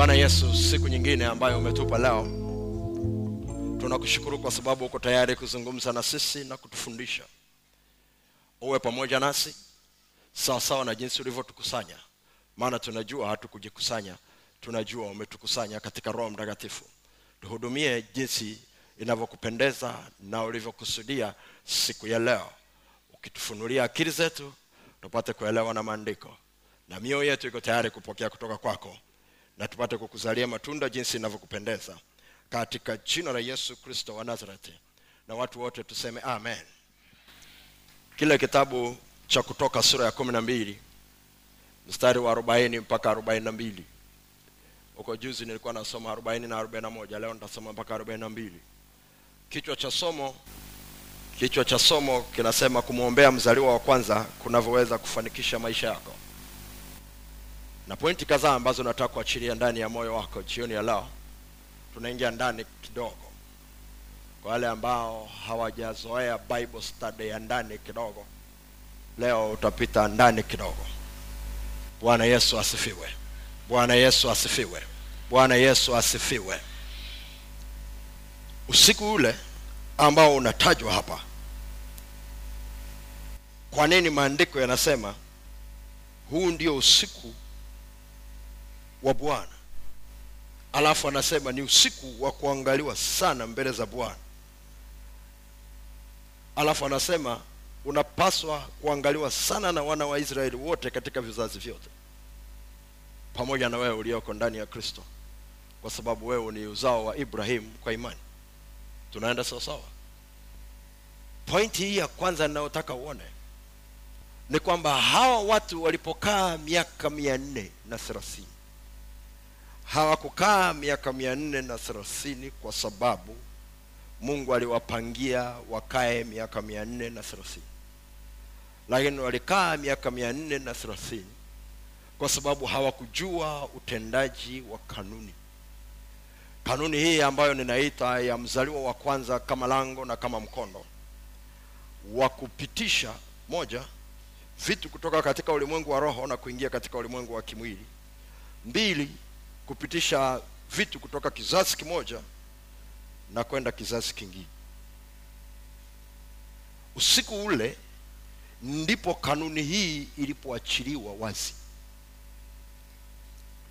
bwana yesu siku nyingine ambayo umetupa leo tunakushukuru kwa sababu uko tayari kuzungumza na sisi na kutufundisha. Uwe pamoja nasi sawasawa na jinsi ulivyotukusanya maana tunajua hatukujikusanya tunajua umetukusanya katika roho mtakatifu. Tuhudumie jinsi inavyokupendeza na ulivyokusudia siku ya leo. Ukitufunulia akili zetu tupate kuelewa na maandiko. Na mioyo yetu iko tayari kupokea kutoka kwako na tupate kukuzalia matunda jinsi inavyokupendeza. Katika jina la yesu kristo wa nazareti na watu wote tuseme amen. Kile kitabu cha kutoka sura ya kumi na mbili mstari wa arobaini mpaka arobaini na mbili. Huko juzi nilikuwa nasoma arobaini na arobaini na moja leo nitasoma mpaka arobaini na mbili. Kichwa cha somo kichwa cha somo kinasema kumwombea mzaliwa wa kwanza kunavyoweza kufanikisha maisha yako na pointi kadhaa ambazo nataka kuachilia ndani ya moyo wako jioni ya leo. Tunaingia ndani kidogo. Kwa wale ambao hawajazoea bible study ya ndani kidogo leo utapita ndani kidogo. Bwana yesu asifiwe. Bwana yesu asifiwe. Bwana yesu asifiwe. Usiku ule ambao unatajwa hapa kwa nini maandiko yanasema huu ndio usiku wa bwana. Alafu anasema ni usiku wa kuangaliwa sana mbele za bwana. Alafu anasema unapaswa kuangaliwa sana na wana wa israeli wote katika vizazi vyote. Pamoja na wewe ulioko ndani ya kristo. Kwa sababu wewe ni uzao wa ibrahim kwa imani. Tunaenda sawasawa pointi hii ya kwanza ninayotaka uone ni kwamba hawa watu walipokaa miaka mia nne na thelathini hawakukaa miaka mia nne na thelathini kwa sababu mungu aliwapangia wakae miaka mia nne na thelathini. Lakini walikaa miaka mia nne na thelathini kwa sababu hawakujua utendaji wa kanuni. Kanuni hii ambayo ninaita ya mzaliwa wa kwanza kama lango na kama mkondo wa kupitisha moja vitu kutoka katika ulimwengu wa roho na kuingia katika ulimwengu wa kimwili. Mbili kupitisha vitu kutoka kizazi kimoja na kwenda kizazi kingine. Usiku ule ndipo kanuni hii ilipoachiliwa wazi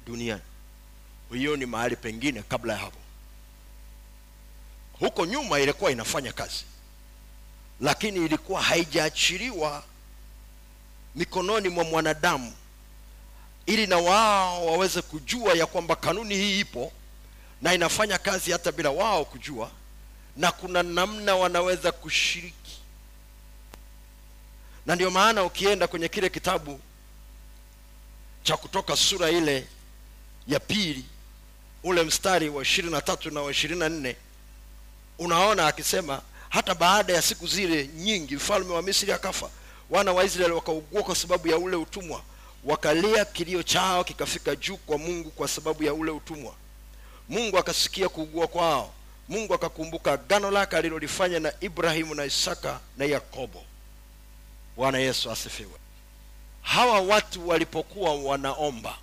duniani. Hiyo ni mahali pengine kabla ya hapo. Huko nyuma ilikuwa inafanya kazi lakini ilikuwa haijaachiliwa mikononi mwa mwanadamu ili na wao waweze kujua ya kwamba kanuni hii ipo na inafanya kazi hata bila wao kujua na kuna namna wanaweza kushiriki. Na ndio maana ukienda kwenye kile kitabu cha kutoka sura ile ya pili ule mstari wa ishirini na tatu na wa ishirini na nne unaona akisema hata baada ya siku zile nyingi mfalme wa misri akafa wana wa israeli wakaugua kwa sababu ya ule utumwa wakalia kilio chao kikafika juu kwa mungu kwa sababu ya ule utumwa. Mungu akasikia kuugua kwao. Mungu akakumbuka gano lake alilolifanya na ibrahimu na isaka na yakobo. Bwana yesu asifiwe. Hawa watu walipokuwa wanaomba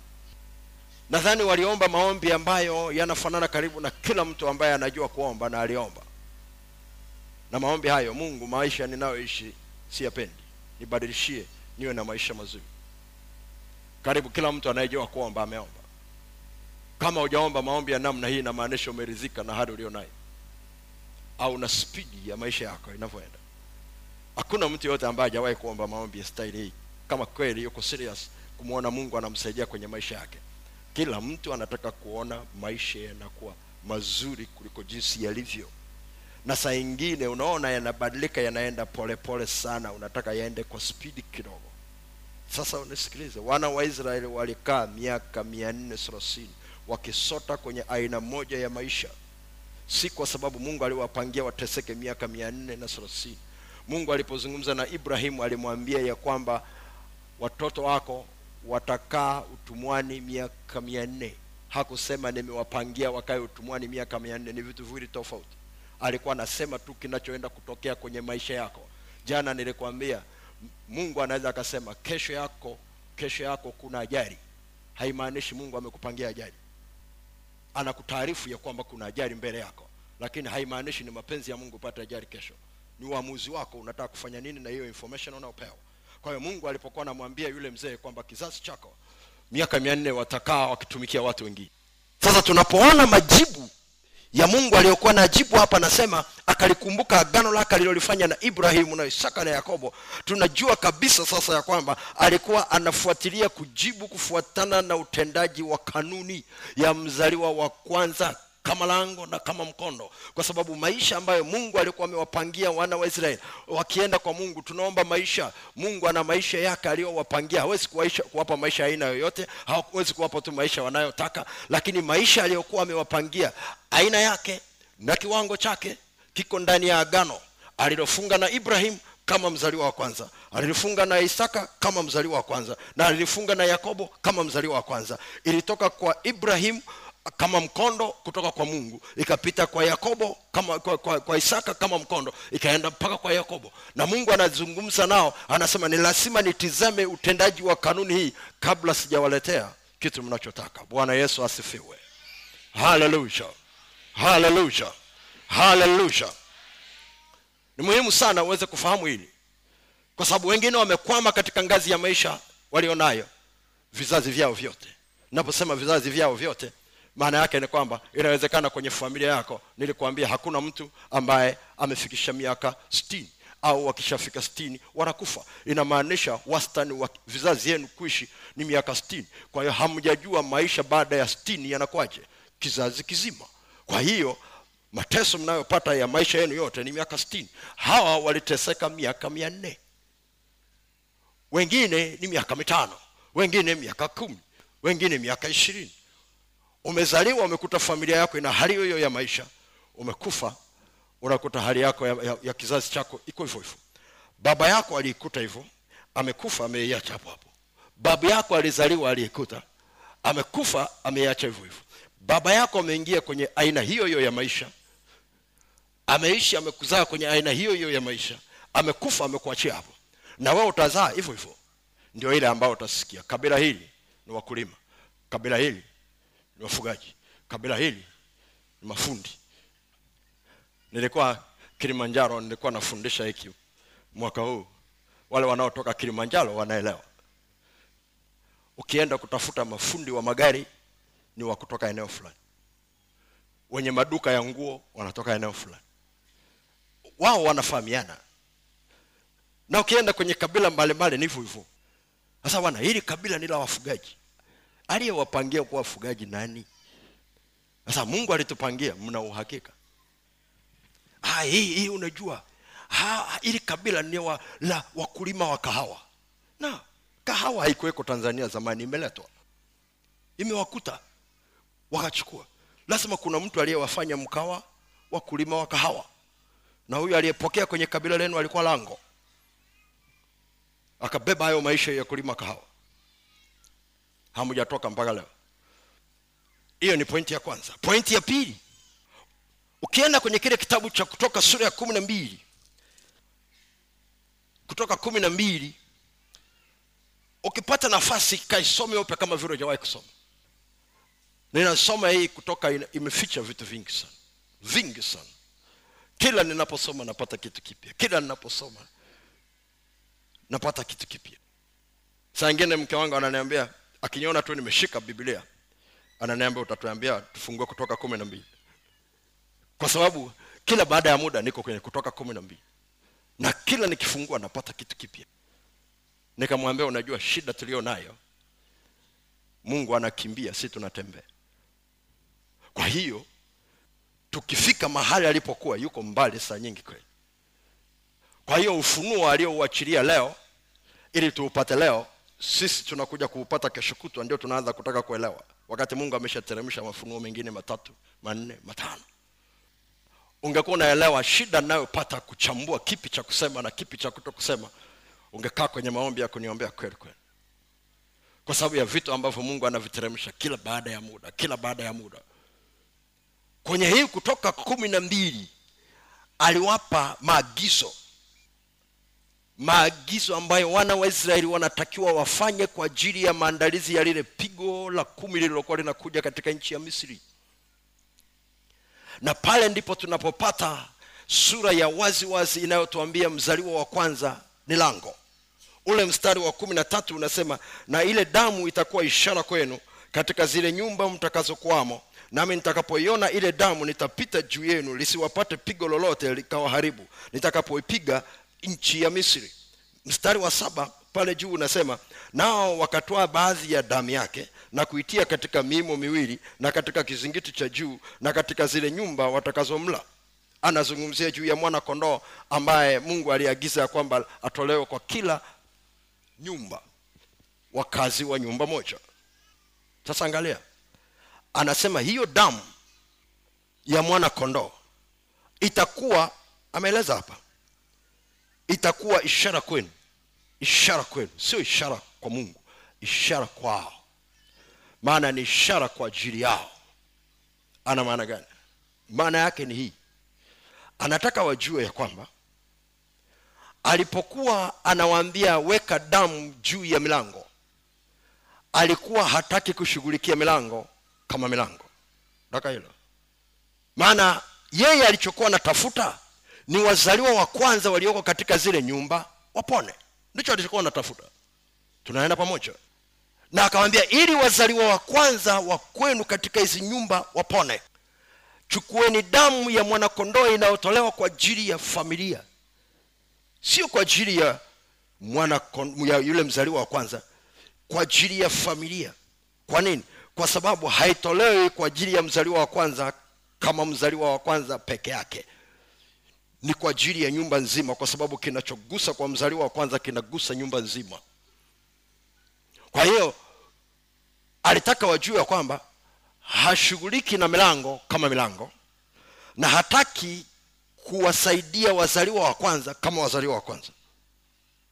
nadhani waliomba maombi ambayo yanafanana karibu na kila mtu ambaye anajua kuomba na aliomba. Na maombi hayo mungu maisha ninayoishi siyapendi. Nibadilishie niwe na maisha mazuri karibu kila mtu anayejua kuomba ameomba. Kama hujaomba maombi ya namna hii inamaanisha umeridhika na hali ulionayo. Au na spidi ya maisha yako inavyoenda. Hakuna mtu yoyote ambaye hajawahi kuomba maombi ya staili hii. Kama kweli yuko serious kumwona mungu anamsaidia kwenye maisha yake. Kila mtu anataka kuona maisha yanakuwa mazuri kuliko jinsi yalivyo. Na saa ingine unaona yanabadilika yanaenda polepole sana. Unataka yaende kwa spidi kidogo sasa unisikilize wana wa israeli walikaa miaka mia nne thelathini wakisota kwenye aina moja ya maisha. Si kwa sababu mungu aliwapangia wateseke miaka mia nne na thelathini. Mungu alipozungumza na ibrahimu alimwambia ya kwamba watoto wako watakaa utumwani miaka mia nne. Hakusema nimewapangia wakae utumwani miaka mia nne ni vitu viwili tofauti. Alikuwa anasema tu kinachoenda kutokea kwenye maisha yako. Jana nilikwambia mungu anaweza akasema kesho yako kesho yako kuna ajali. Haimaanishi mungu amekupangia ajali. Anakutaarifu ya kwamba kuna ajali mbele yako lakini haimaanishi ni mapenzi ya mungu upate ajali kesho. Ni uamuzi wako unataka kufanya nini na hiyo information unaopewa kwa hiyo mungu alipokuwa anamwambia yule mzee kwamba kizazi chako miaka mia nne watakaa wakitumikia watu wengine. Sasa tunapoona majibu ya mungu aliyokuwa na jibu hapa anasema akalikumbuka agano lake alilolifanya na ibrahimu na isaka na yakobo. Tunajua kabisa sasa ya kwamba alikuwa anafuatilia kujibu kufuatana na utendaji wa kanuni ya mzaliwa wa kwanza kama lango na kama mkondo. Kwa sababu maisha ambayo mungu alikuwa amewapangia wana wa israeli wakienda kwa mungu tunaomba maisha. Mungu ana maisha yake aliyowapangia. Hawezi kuwaisha, kuwapa maisha aina yoyote hawezi kuwapa tu maisha wanayotaka lakini maisha aliyokuwa amewapangia aina yake na kiwango chake kiko ndani ya agano alilofunga na ibrahim kama mzaliwa wa kwanza alilifunga na isaka kama mzaliwa wa kwanza na alilifunga na yakobo kama mzaliwa wa kwanza. Ilitoka kwa ibrahim kama mkondo kutoka kwa mungu ikapita kwa yakobo kama kwa, kwa, kwa isaka kama mkondo ikaenda mpaka kwa yakobo. Na mungu anazungumza nao anasema ni lazima nitizame utendaji wa kanuni hii kabla sijawaletea kitu mnachotaka. Bwana yesu asifiwe. Haleluya haleluya haleluya ni muhimu sana uweze kufahamu hili. Kwa sababu wengine wamekwama katika ngazi ya maisha walionayo vizazi vyao vyote. Naposema vizazi vyao vyote maana yake ni kwamba inawezekana kwenye familia yako nilikuambia hakuna mtu ambaye amefikisha miaka stini au wakishafika stini wanakufa. Inamaanisha wastani wa vizazi yenu kuishi ni miaka stini kwa hiyo hamjajua maisha baada ya stini yanakwaje kizazi kizima. Kwa hiyo mateso mnayopata ya maisha yenu yote ni miaka stini hawa waliteseka miaka mia nne. Wengine ni miaka mitano. Wengine miaka kumi. Wengine miaka ishirini umezaliwa umekuta familia yako ina hali hiyo ya maisha. Umekufa unakuta hali yako ya, ya, ya kizazi chako iko hivyo hivyo. Baba yako aliikuta hivyo amekufa ameiacha hapo hapo. Babu yako alizaliwa aliikuta amekufa ameiacha hivyo hivyo. Baba yako ameingia kwenye aina hiyo hiyo ya maisha. Ameishi amekuzaa kwenye aina hiyo hiyo ya maisha. Amekufa amekuachia hapo. Na wewe utazaa hivyo hivyo. Ndio ile ambayo utasikia. Kabila hili ni wakulima. Kabila hili ni wafugaji. Kabila hili ni mafundi. Nilikuwa kilimanjaro nilikuwa nafundisha hiki mwaka huu. Wale wanaotoka kilimanjaro wanaelewa. Ukienda kutafuta mafundi wa magari ni wa kutoka eneo fulani. Wenye maduka ya nguo wanatoka eneo fulani. Wao wanafahamiana. Na ukienda kwenye kabila mbalimbali ni hivyo hivyo. Sasa wana hili kabila ni la wafugaji aliyewapangia kuwa wafugaji nani? Sasa mungu alitupangia mna uhakika? Ah, hii, hii unajua. Ha, ili kabila ni wa, la wakulima wa kahawa. Na kahawa haikuweko tanzania zamani imeletwa. Imewakuta. Wakachukua. Lazima kuna mtu aliyewafanya mkawa wakulima wa kahawa. Na huyu aliyepokea kwenye kabila lenu alikuwa lango. Akabeba hayo maisha ya kulima kahawa hamujatoka mpaka leo. Hiyo ni pointi ya kwanza. Pointi ya pili ukienda kwenye kile kitabu cha kutoka sura ya kumi na mbili kutoka kumi na mbili ukipata nafasi kaisome upe kama vile ujawahi kusoma. Ninasoma hii kutoka imeficha vitu vingi sana. Vingi sana. Kila ninaposoma napata kitu kipya. Kila ninaposoma napata kitu kipya. Saa ingine mke wangu ananiambia akiniona tu nimeshika biblia ananiambia utatuambia tufungue kutoka kumi na mbili. Kwa sababu kila baada ya muda niko kwenye kutoka kumi na mbili. Na kila nikifungua napata kitu kipya. Nikamwambia unajua shida tulio nayo mungu anakimbia si tunatembea. Kwa hiyo tukifika mahali alipokuwa yuko mbali saa nyingi kweli. Kwa hiyo ufunuo aliouachilia leo ili tuupate leo sisi tunakuja kuupata kesho kutwa ndio tunaanza kutaka kuelewa. Wakati mungu ameshateremsha mafunuo mengine matatu manne matano. Ungekuwa unaelewa shida nayopata kuchambua kipi cha kusema na kipi cha kuto kusema ungekaa kwenye maombi ya kuniombea kweli kweli. Kwa sababu ya vitu ambavyo mungu anaviteremsha kila baada ya muda kila baada ya muda. Kwenye hii kutoka kumi na mbili aliwapa maagizo maagizo ambayo wana wa israeli wanatakiwa wafanye kwa ajili ya maandalizi ya lile pigo la kumi lililokuwa linakuja katika nchi ya misri. Na pale ndipo tunapopata sura ya wazi wazi inayotuambia mzaliwa wa kwanza ni lango. Ule mstari wa kumi na tatu unasema na ile damu itakuwa ishara kwenu katika zile nyumba mtakazokuwamo nami nitakapoiona ile damu nitapita juu yenu lisiwapate pigo lolote likawaharibu. Nitakapoipiga nchi ya misri. Mstari wa saba pale juu unasema nao wakatoa baadhi ya damu yake na kuitia katika miimo miwili na katika kizingiti cha juu na katika zile nyumba watakazomla. Anazungumzia juu ya mwana kondoo ambaye mungu aliagiza ya kwamba atolewe kwa kila nyumba wakazi wa nyumba moja. Sasa angalia anasema hiyo damu ya mwana kondoo itakuwa ameeleza hapa itakuwa ishara kwenu. Ishara kwenu. Sio ishara kwa mungu. Ishara kwao. Maana ni ishara kwa ajili yao. Ana maana gani? Maana yake ni hii. Anataka wajue ya kwamba alipokuwa anawaambia weka damu juu ya milango alikuwa hataki kushughulikia milango kama milango. Daka hilo. Maana yeye alichokuwa anatafuta ni wazaliwa wa kwanza walioko katika zile nyumba wapone. Ndicho alichokuwa natafuta tunaenda pamoja. Na akamwambia ili wazaliwa wa kwanza wa kwenu katika hizi nyumba wapone. Chukueni damu ya mwanakondoo inayotolewa kwa ajili ya familia. Sio kwa ajili ya mwana ya yule mzaliwa wa kwanza kwa ajili ya familia. Kwa nini? Kwa sababu haitolewi kwa ajili ya mzaliwa wa kwanza kama mzaliwa wa kwanza peke yake ni kwa ajili ya nyumba nzima kwa sababu kinachogusa kwa mzaliwa wa kwanza kinagusa nyumba nzima. Kwa hiyo alitaka wajue ya kwamba hashughuliki na milango kama milango na hataki kuwasaidia wazaliwa wa kwanza kama wazaliwa wa kwanza.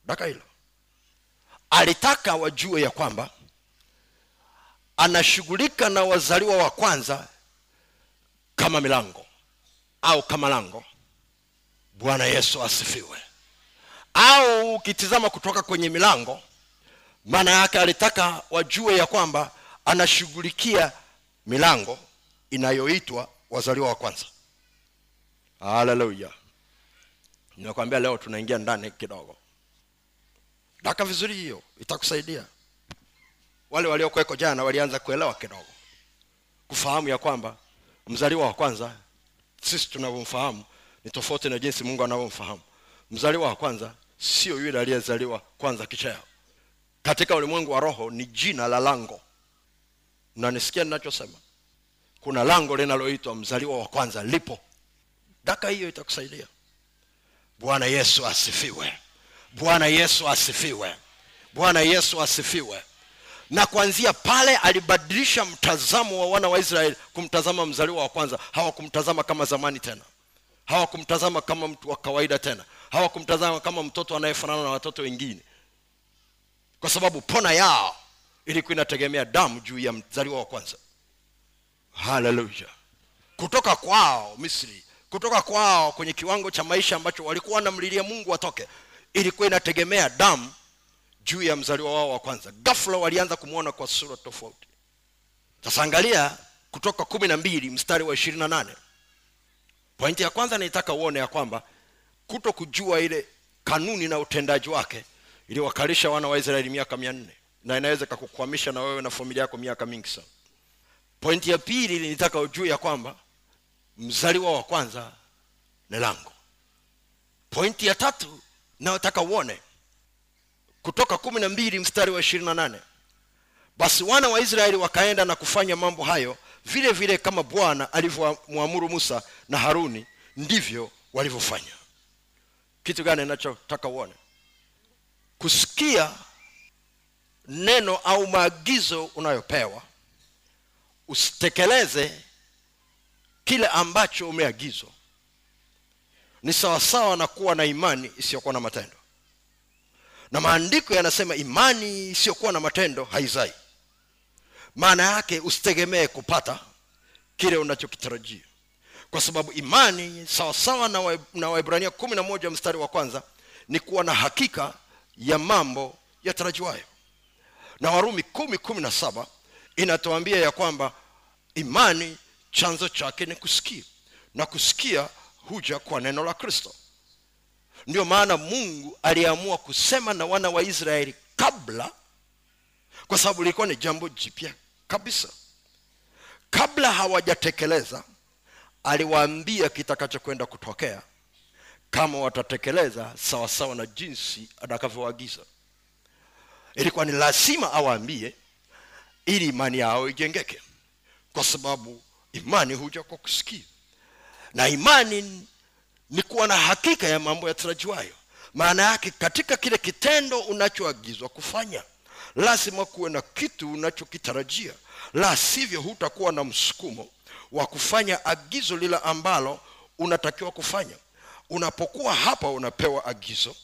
Daka hilo. Alitaka wajue ya kwamba anashughulika na wazaliwa wa kwanza kama milango au kama lango bwana yesu asifiwe. Au ukitizama kutoka kwenye milango maana yake alitaka wajue ya kwamba anashughulikia milango inayoitwa wazaliwa wa kwanza. Haleluya. Nimekwambia leo tunaingia ndani kidogo. Daka vizuri hiyo itakusaidia. Wale waliokuweko jana walianza kuelewa kidogo. Kufahamu ya kwamba mzaliwa wa kwanza sisi tunavyomfahamu ni tofauti na jinsi mungu anavyomfahamu. Mzaliwa wa kwanza sio yule aliyezaliwa kwanza kicheo. Katika ulimwengu wa roho ni jina la lango. Mnanisikia ninachosema. Kuna lango linaloitwa mzaliwa wa kwanza lipo. Daka hiyo itakusaidia. Bwana yesu asifiwe. Bwana yesu asifiwe. Bwana yesu asifiwe. Na kuanzia pale alibadilisha mtazamo wa wana wa israeli kumtazama mzaliwa wa kwanza. Hawakumtazama kama zamani tena hawakumtazama kama mtu wa kawaida tena. Hawakumtazama kama mtoto anayefanana na watoto wengine. Kwa sababu pona yao ilikuwa inategemea damu juu ya mzaliwa wa kwanza. Haleluya. Kutoka kwao misri kutoka kwao kwenye kiwango cha maisha ambacho walikuwa wanamlilia mungu watoke ilikuwa inategemea damu juu ya mzaliwa wao wa kwanza. Gafla walianza kumwona kwa sura tofauti. Sasa angalia kutoka kumi na mbili mstari wa ishirini na nane pointi ya kwanza naitaka uone ya kwamba kuto kujua ile kanuni na utendaji wake iliwakalisha wana wa israeli miaka mia nne. Na inaweza kakukwamisha na wewe na familia yako miaka mingi sana. Pointi ya pili nitaka ujue ya kwamba mzaliwa wa kwanza ni lango. Pointi ya tatu nayotaka uone kutoka kumi na mbili mstari wa ishirini na nane basi wana wa israeli wakaenda na kufanya mambo hayo vile vile kama bwana alivyomwamuru musa na haruni ndivyo walivyofanya. Kitu gani inachotaka uone? Kusikia neno au maagizo unayopewa usitekeleze kile ambacho umeagizwa. Ni sawasawa na kuwa na imani isiyokuwa na matendo. Na maandiko yanasema imani isiyokuwa na matendo haizai maana yake usitegemee kupata kile unachokitarajia. Kwa sababu imani sawasawa na, na waibrania kumi na moja mstari wa kwanza ni kuwa na hakika ya mambo yatarajiwayo. Na warumi kumi kumi na saba inatuambia ya kwamba imani chanzo chake ni kusikia na kusikia huja kwa neno la kristo. Ndio maana mungu aliamua kusema na wana wa israeli kabla kwa sababu lilikuwa ni jambo jipya kabisa. Kabla hawajatekeleza aliwaambia kitakachokwenda kutokea kama watatekeleza sawasawa na jinsi atakavyoagiza. Ilikuwa ni lazima awaambie ili imani yao ijengeke kwa sababu imani huja kwa kusikia. Na imani ni kuwa na hakika ya mambo ya yatarajiwayo. Maana yake katika kile kitendo unachoagizwa kufanya lazima kuwe na kitu unachokitarajia. La sivyo hutakuwa na msukumo wa kufanya agizo lile ambalo unatakiwa kufanya. Unapokuwa hapa unapewa agizo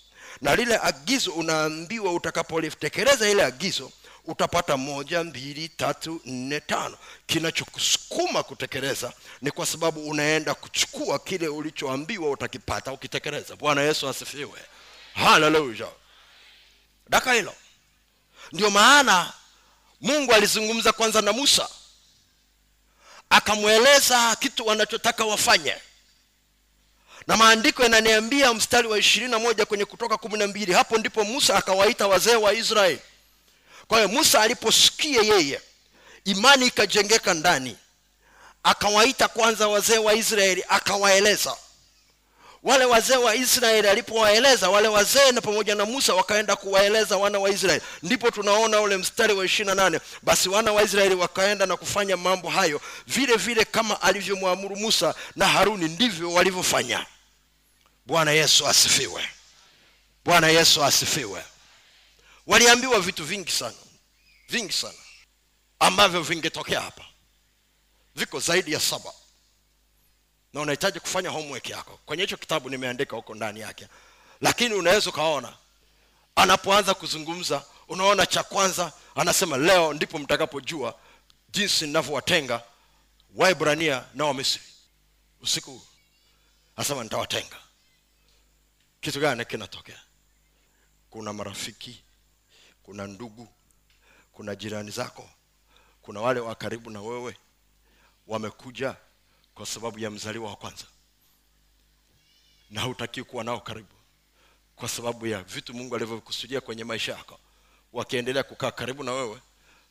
na lile agizo unaambiwa utakapolitekeleza ile agizo utapata moja mbili tatu nne tano. Kinachokusukuma kutekeleza ni kwa sababu unaenda kuchukua kile ulichoambiwa utakipata ukitekeleza. Bwana yesu asifiwe. Haleluya. Daka hilo ndio maana mungu alizungumza kwanza na musa akamweleza kitu wanachotaka wafanye. Na maandiko yananiambia mstari wa ishirini na moja kwenye kutoka kumi na mbili hapo ndipo musa akawaita wazee wa israeli. Kwa hiyo musa aliposikia yeye imani ikajengeka ndani. Akawaita kwanza wazee wa israeli akawaeleza wale wazee wa israeli alipowaeleza wale wazee na pamoja na musa wakaenda kuwaeleza wana wa israeli. Ndipo tunaona ule mstari wa ishirina nane. Basi wana wa israeli wakaenda na kufanya mambo hayo vile vile kama alivyomwamuru musa na haruni ndivyo walivyofanya. Bwana yesu asifiwe. Bwana yesu asifiwe. Waliambiwa vitu vingi sana. Vingi sana. Ambavyo vingetokea hapa. Viko zaidi ya saba na unahitaji kufanya homework yako. Kwenye hicho kitabu nimeandika huko ndani yake. Lakini unaweza ukaona anapoanza kuzungumza unaona cha kwanza anasema leo ndipo mtakapojua jinsi ninavyowatenga waibrania na wamisri. Usiku huu. Anasema nitawatenga. Kitu gani kinatokea? Kuna marafiki kuna ndugu kuna jirani zako kuna wale wa karibu na wewe wamekuja kwa sababu ya mzaliwa wa kwanza. Na hutakiwi kuwa nao karibu. Kwa sababu ya vitu mungu alivyokusudia kwenye maisha yako. Wakiendelea kukaa karibu na wewe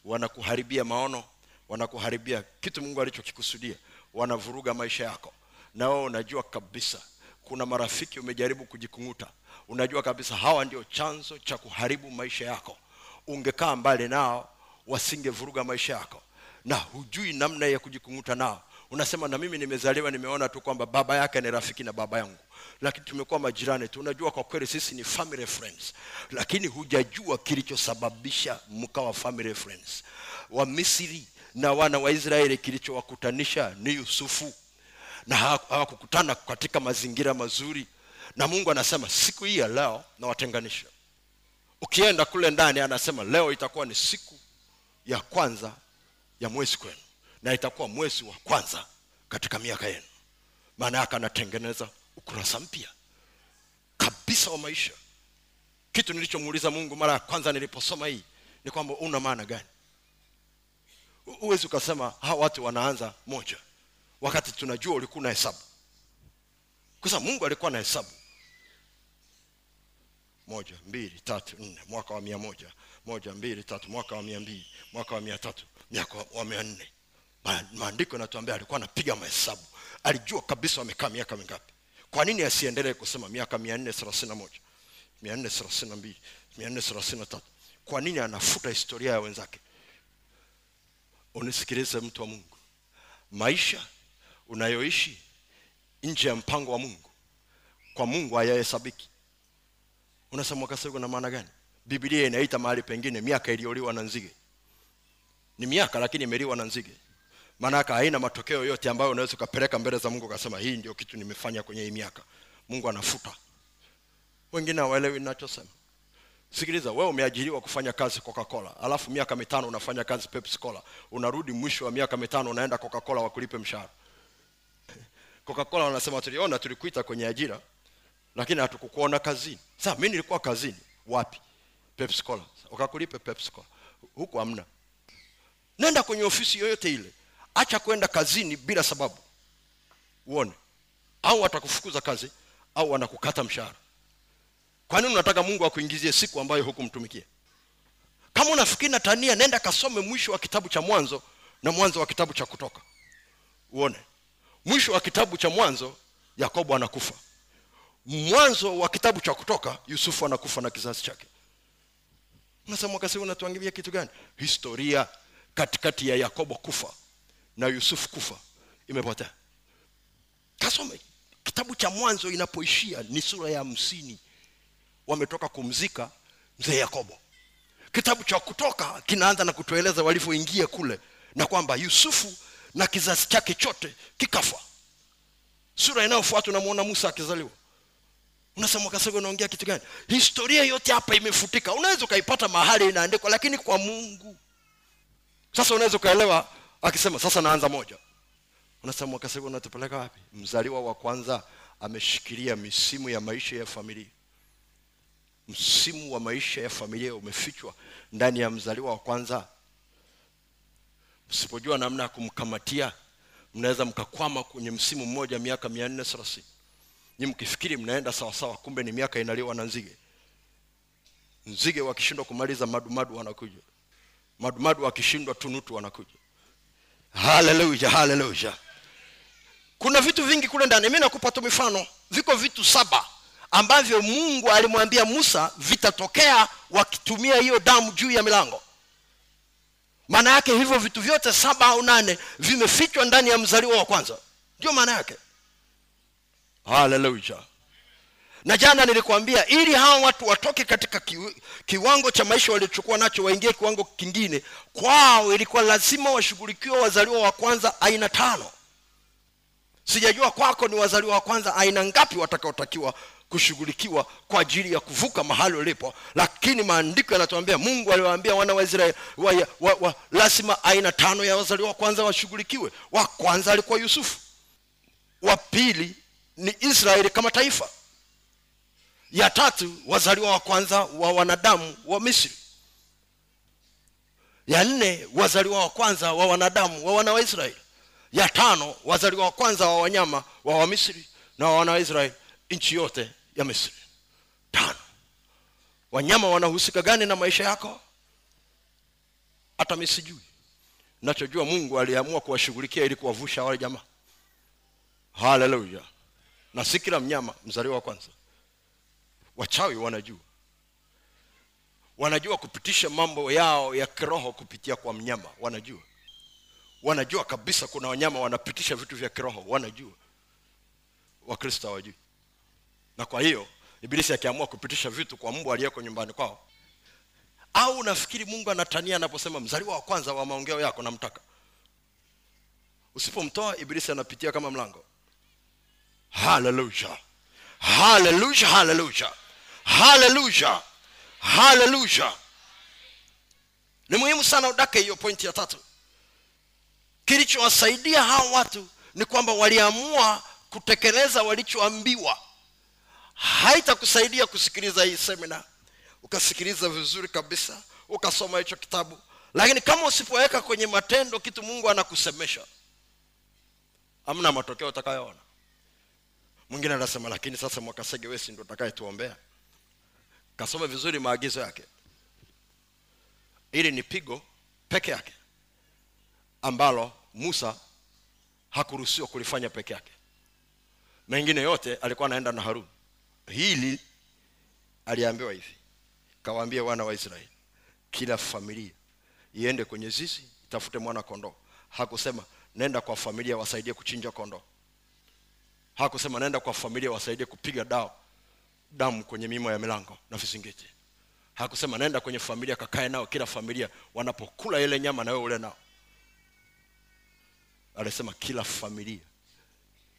wanakuharibia maono wanakuharibia kitu mungu alichokikusudia. Wanavuruga maisha yako. Na wewe unajua kabisa kuna marafiki umejaribu kujikung'uta. Unajua kabisa hawa ndio chanzo cha kuharibu maisha yako. Ungekaa mbali nao wasingevuruga maisha yako. Na hujui namna ya kujikung'uta nao unasema na mimi nimezaliwa nimeona tu kwamba baba yake ni rafiki na baba yangu. Lakini tumekuwa majirani tu. Unajua kwa kweli sisi ni family friends. Lakini hujajua kilichosababisha mkawa family friends. Wa misri na wana wa israeli kilichowakutanisha ni yusufu. Na hawakukutana katika mazingira mazuri. Na mungu anasema siku hii ya leo nawatenganisha. Ukienda kule ndani anasema leo itakuwa ni siku ya kwanza ya mwezi kwenu na itakuwa mwezi wa kwanza katika miaka yenu. Maana yake anatengeneza ukurasa mpya kabisa wa maisha. Kitu nilichomuuliza mungu mara ya kwanza niliposoma hii ni kwamba una maana gani? Huwezi ukasema hawa watu wanaanza moja wakati tunajua ulikuwa na hesabu. Kwa sababu mungu alikuwa na hesabu. Moja mbili tatu nne mwaka wa mia moja moja mbili tatu mwaka wa mia mbili mwaka wa mia tatu mwaka wa mia nne maandiko yanatuambia alikuwa anapiga mahesabu. Alijua kabisa wamekaa miaka mingapi. Kwa nini asiendelee kusema miaka mia nne thelathini na moja? Mia nne thelathini na mbili? Mia nne thelathini na tatu? Kwa nini anafuta historia ya wenzake? Unisikilize mtu wa mungu. Maisha unayoishi nje ya mpango wa mungu kwa mungu hayahesabiki. Unasema kasego na maana gani? Biblia inaita mahali pengine miaka iliyoliwa na nzige. Ni miaka lakini imeliwa na nzige maanake haina matokeo yote ambayo unaweza ukapeleka mbele za mungu ukasema hii ndio kitu nimefanya kwenye hii miaka. Mungu anafuta. Wengine hawaelewi ninachosema. Sikiliza wewe umeajiriwa kufanya kazi coca cola alafu miaka mitano unafanya kazi pepsi cola unarudi mwisho wa miaka mitano unaenda coca cola wakulipe mshahara. Coca cola wanasema tuliona tulikuita kwenye ajira lakini hatukukuona kazini. Sasa mi nilikuwa kazini. Wapi? Pepsi cola ukakulipe pepsi cola huku hamna. Nenda kwenye ofisi yoyote ile acha kwenda kazini bila sababu. Uone. Au watakufukuza kazi au anakukata mshahara. Kwa nini unataka mungu akuingizie siku ambayo hukumtumikia? Kama unafikiri natania nenda kasome mwisho wa kitabu cha mwanzo na mwanzo wa kitabu cha kutoka. Uone. Mwisho wa kitabu cha mwanzo yakobo anakufa. Mwanzo wa kitabu cha kutoka yusufu anakufa na kizazi chake. Unasema kasi unatuangilia kitu gani? Historia. Katikati ya yakobo kufa na yusufu kufa imepotea. Kasome kitabu cha mwanzo inapoishia ni sura ya hamsini. Wametoka kumzika mzee yakobo. Kitabu cha kutoka kinaanza na kutueleza walivyoingia kule na kwamba yusufu na kizazi chake chote kikafa. Sura inayofuata unamwona musa akizaliwa. Unasema unaongea kitu gani? Historia yote hapa imefutika. Unaweza ukaipata mahali inaandikwa lakini kwa mungu. Sasa unaweza ukaelewa akisema sasa naanza moja. Unasema kasego unatupeleka wapi? Mzaliwa wa kwanza ameshikilia misimu ya maisha ya familia. Msimu wa maisha ya familia umefichwa ndani ya mzaliwa wa kwanza. Msipojua namna ya kumkamatia mnaweza mkakwama kwenye msimu mmoja miaka mia nne thelathini. Mkifikiri mnaenda sawasawa kumbe ni miaka inaliwa na nzige. Nzige wakishindwa kumaliza madumadu wanakuja. Madumadu wakishindwa tunutu wanakuja haleluya haleluya kuna vitu vingi kule ndani. Mi nakupa tu mifano. Viko vitu saba ambavyo mungu alimwambia musa vitatokea wakitumia hiyo damu juu ya milango. Maana yake hivyo vitu vyote saba au nane vimefichwa ndani ya mzaliwa wa kwanza. Ndio maana yake. Haleluya na jana nilikwambia ili hawa watu watoke katika ki, kiwango cha maisha walichokuwa nacho waingie kiwango kingine kwao ilikuwa lazima washughulikiwe wazaliwa wa kwanza aina tano. Sijajua kwako ni wazaliwa wa kwanza aina ngapi watakaotakiwa kushughulikiwa kwa ajili ya kuvuka mahali ulipo lakini maandiko yanatuambia mungu aliwaambia wana wa israeli wa, wa, wa, lazima aina tano ya wazaliwa wa kwanza washughulikiwe. Wa kwanza alikuwa yusufu wa pili ni israeli kama taifa ya tatu wazaliwa wa kwanza wa wanadamu wa misri. Ya nne wazaliwa wa kwanza wa wanadamu wa wana wa israeli. Ya tano wazaliwa wa kwanza wa wanyama wa wamisri na wa wana wa israeli nchi yote ya misri. Tano wanyama wanahusika gani na maisha yako? Hata mi sijui. Nachojua mungu aliamua kuwashughulikia ili kuwavusha wale jamaa. Haleluya. Na si kila mnyama mzaliwa wa kwanza wachawi wanajua. Wanajua kupitisha mambo yao ya kiroho kupitia kwa mnyama wanajua. Wanajua kabisa kuna wanyama wanapitisha vitu vya kiroho wanajua. Wakristo hawajui. Na kwa hiyo ibilisi akiamua kupitisha vitu kwa mbwa aliyeko nyumbani kwao au unafikiri mungu anatania anaposema mzaliwa wa kwanza wa maongeo yako namtaka. Usipomtoa ibilisi anapitia kama mlango. Haleluya haleluya haleluya haleluya haleluya ni muhimu sana udake hiyo pointi ya tatu. Kilichowasaidia hawa watu ni kwamba waliamua kutekeleza walichoambiwa. Haitakusaidia kusikiliza hii semina ukasikiliza vizuri kabisa ukasoma hicho kitabu. Lakini kama usipoweka kwenye matendo kitu mungu anakusemesha amna matokeo utakayoona. Mwingine anasema lakini sasa mwakasege wesi ndo utakayetuombea kasome vizuri maagizo yake. Ili ni pigo peke yake ambalo musa hakuruhusiwa kulifanya peke yake. Mengine yote alikuwa anaenda na harun hili aliambiwa hivi. Kawaambie wana wa israeli kila familia iende kwenye zizi itafute mwana kondoo. Hakusema nenda kwa familia wasaidie kuchinja kondoo. Hakusema naenda kwa familia wasaidie kupiga dawa damu kwenye mimo ya milango na vizingiti hakusema naenda kwenye familia kakae nao kila familia wanapokula ile nyama na wewe ule nao. Alisema kila familia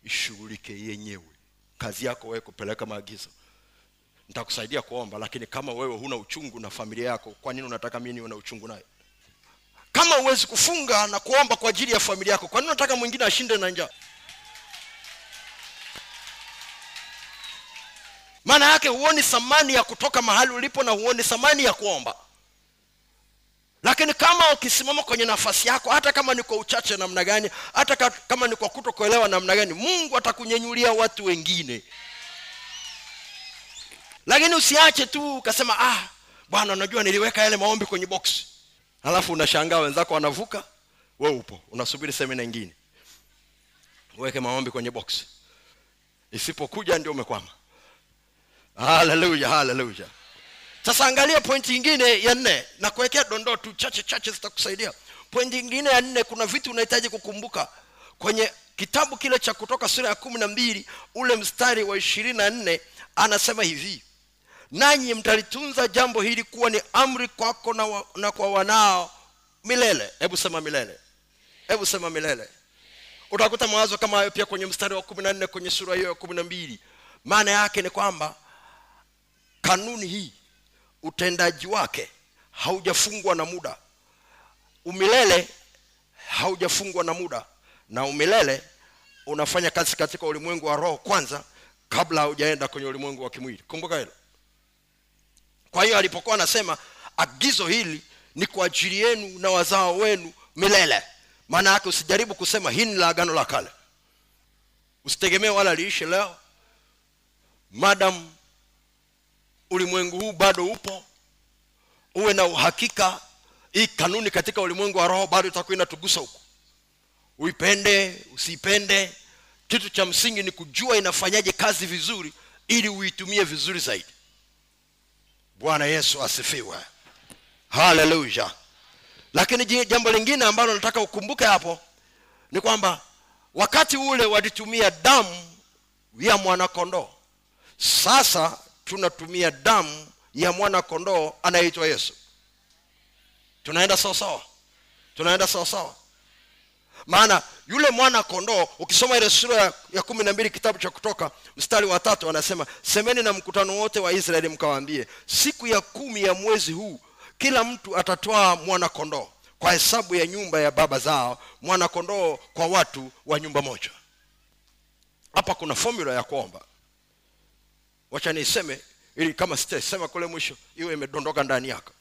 ishughulike yenyewe. Kazi yako wewe kupeleka maagizo. Nitakusaidia kuomba lakini kama wewe huna uchungu na familia yako kwa nini unataka mimi niwe na uchungu naye? Kama huwezi kufunga na kuomba kwa ajili ya familia yako kwa nini unataka mwingine ashinde na njaa maana yake huoni thamani ya kutoka mahali ulipo na huoni thamani ya kuomba. Lakini kama ukisimama kwenye nafasi yako hata kama ni kwa uchache namna gani hata kama ni kwa kutokuelewa namna gani mungu atakunyenyulia watu wengine. Lakini usiache tu ukasema ah bwana unajua niliweka yale maombi kwenye box. Alafu unashangaa wenzako wanavuka we upo unasubiri semina ingine uweke maombi kwenye box. Isipokuja ndio umekwama haleluya haleluya sasa angalia pointi ingine ya nne na kuwekea dondoo tu chache chache zitakusaidia. Pointi ingine ya nne kuna vitu unahitaji kukumbuka. Kwenye kitabu kile cha kutoka sura ya kumi na mbili ule mstari wa ishirini na nne anasema hivi. Nanyi mtalitunza jambo hili kuwa ni amri kwako na, wa, na kwa wanao milele. Hebu sema milele. Hebu sema milele. Utakuta mawazo kama hayo pia kwenye mstari wa kumi na nne kwenye sura hiyo ya kumi na mbili. Maana yake ni kwamba kanuni hii utendaji wake haujafungwa na muda. Umilele haujafungwa na muda na umilele unafanya kazi katika ulimwengu wa roho kwanza kabla haujaenda kwenye ulimwengu wa kimwili. Kumbuka hilo. Kwa hiyo alipokuwa anasema agizo hili ni kwa ajili yenu na wazao wenu milele. Maana yake usijaribu kusema hii ni la agano la kale. Usitegemee wala liishe leo. Madam ulimwengu huu bado upo uwe na uhakika hii kanuni katika ulimwengu wa roho bado itakuwa inatugusa huko. Uipende usiipende kitu cha msingi ni kujua inafanyaje kazi vizuri ili uitumie vizuri zaidi. Bwana yesu asifiwe. Haleluya lakini jambo lingine ambalo nataka ukumbuke hapo ni kwamba wakati ule walitumia damu ya mwanakondoo. Sasa tunatumia damu ya mwana kondoo anayeitwa yesu. Tunaenda sawasawa tunaenda sawasawa maana yule mwana kondoo ukisoma ile sura ya- ya kumi na mbili kitabu cha kutoka mstari wa tatu anasema semeni na mkutano wote wa israeli mkawaambie siku ya kumi ya mwezi huu kila mtu atatoa mwana kondoo kwa hesabu ya nyumba ya baba zao mwana kondoo kwa watu wa nyumba moja. Hapa kuna formula ya kuomba wacha niiseme ili kama sitasema kule mwisho iwe imedondoka ndani yako.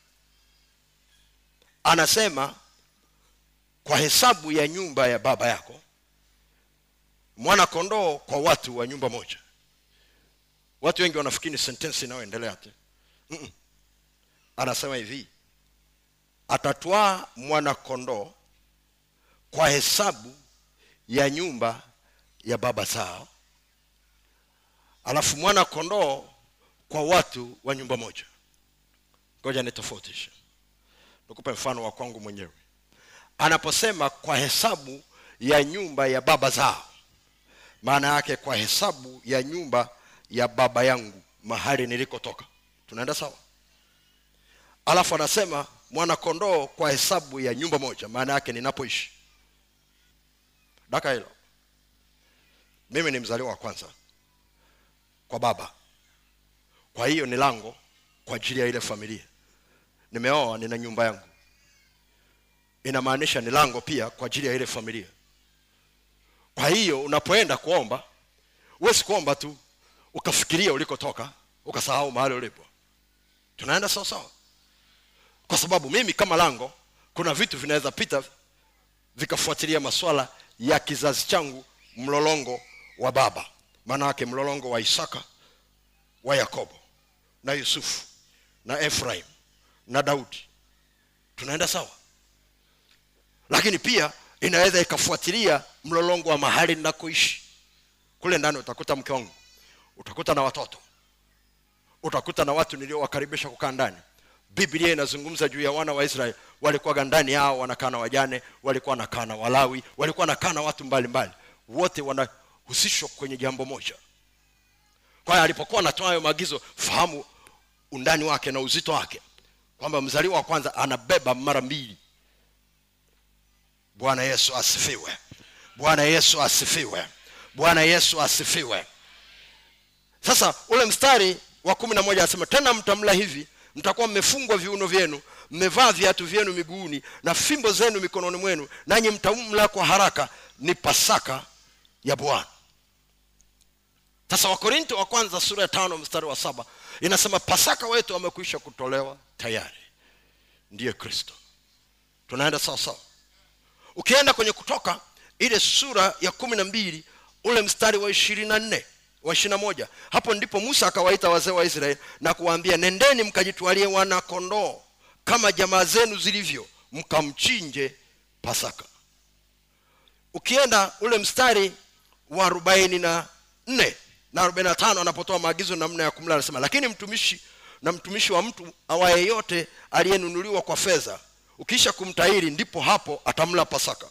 Anasema kwa hesabu ya nyumba ya baba yako mwana kondoo kwa watu wa nyumba moja. Watu wengi wanafikiri sentensi inayoendelea tu. Mm-mm. anasema hivi atatwaa mwana kondoo kwa hesabu ya nyumba ya baba zao alafu mwana kondoo kwa watu wa nyumba moja. Ngoja nitofautishe. Nikupe mfano wa kwangu mwenyewe. Anaposema kwa hesabu ya nyumba ya baba zao. Maana yake kwa hesabu ya nyumba ya baba yangu mahali nilikotoka. Tunaenda sawa? Alafu anasema mwana kondoo kwa hesabu ya nyumba moja maana yake ninapoishi. Daka hilo. Mimi ni mzaliwa wa kwanza kwa baba. Kwa hiyo ni lango kwa ajili ya ile familia. Nimeoa nina nyumba yangu. Inamaanisha ni lango pia kwa ajili ya ile familia. Kwa hiyo unapoenda kuomba huwezi kuomba tu ukafikiria ulikotoka ukasahau mahali ulipo. Tunaenda sawa sawa. Kwa sababu mimi kama lango kuna vitu vinaweza pita vikafuatilia maswala ya kizazi changu mlolongo wa baba maana yake mlolongo wa isaka wa yakobo na yusufu na efraim na daudi. Tunaenda sawa? Lakini pia inaweza ikafuatilia mlolongo wa mahali ninakoishi. Kule ndani utakuta mke wangu utakuta na watoto utakuta na watu niliowakaribisha kukaa ndani. Biblia inazungumza juu ya wana wa israeli. Walikuwaga ndani yao wanakaa na wajane walikuwa wanakaa na walawi walikuwa wanakaa na watu mbalimbali. Wote wanahusishwa kwenye jambo moja. Kwa hiyo alipokuwa anatoa hayo maagizo fahamu undani wake na uzito wake kwamba mzaliwa wa kwanza anabeba mara mbili. Bwana yesu asifiwe. Bwana yesu asifiwe. Bwana yesu asifiwe. Sasa ule mstari wa kumi na moja anasema tena mtamla hivi mtakuwa mmefungwa viuno vyenu mmevaa viatu vyenu miguuni na fimbo zenu mikononi mwenu nanyi mtamla kwa haraka ni pasaka ya bwana sasa wakorinto wa kwanza sura ya tano mstari wa saba inasema pasaka wetu amekwisha kutolewa tayari. Ndiye kristo. Tunaenda sawa sawa. Ukienda kwenye kutoka ile sura ya kumi na mbili ule mstari wa ishirini na nne wa ishirina moja hapo ndipo musa akawaita wazee wa israeli na kuwaambia nendeni mkajitwalie wana kondoo kama jamaa zenu zilivyo mkamchinje pasaka. Ukienda ule mstari wa arobaini na nne na arobaini na tano anapotoa maagizo namna ya kumla anasema lakini mtumishi na mtumishi wa mtu awaye yote aliyenunuliwa kwa fedha ukisha kumtahiri ndipo hapo atamla pasaka.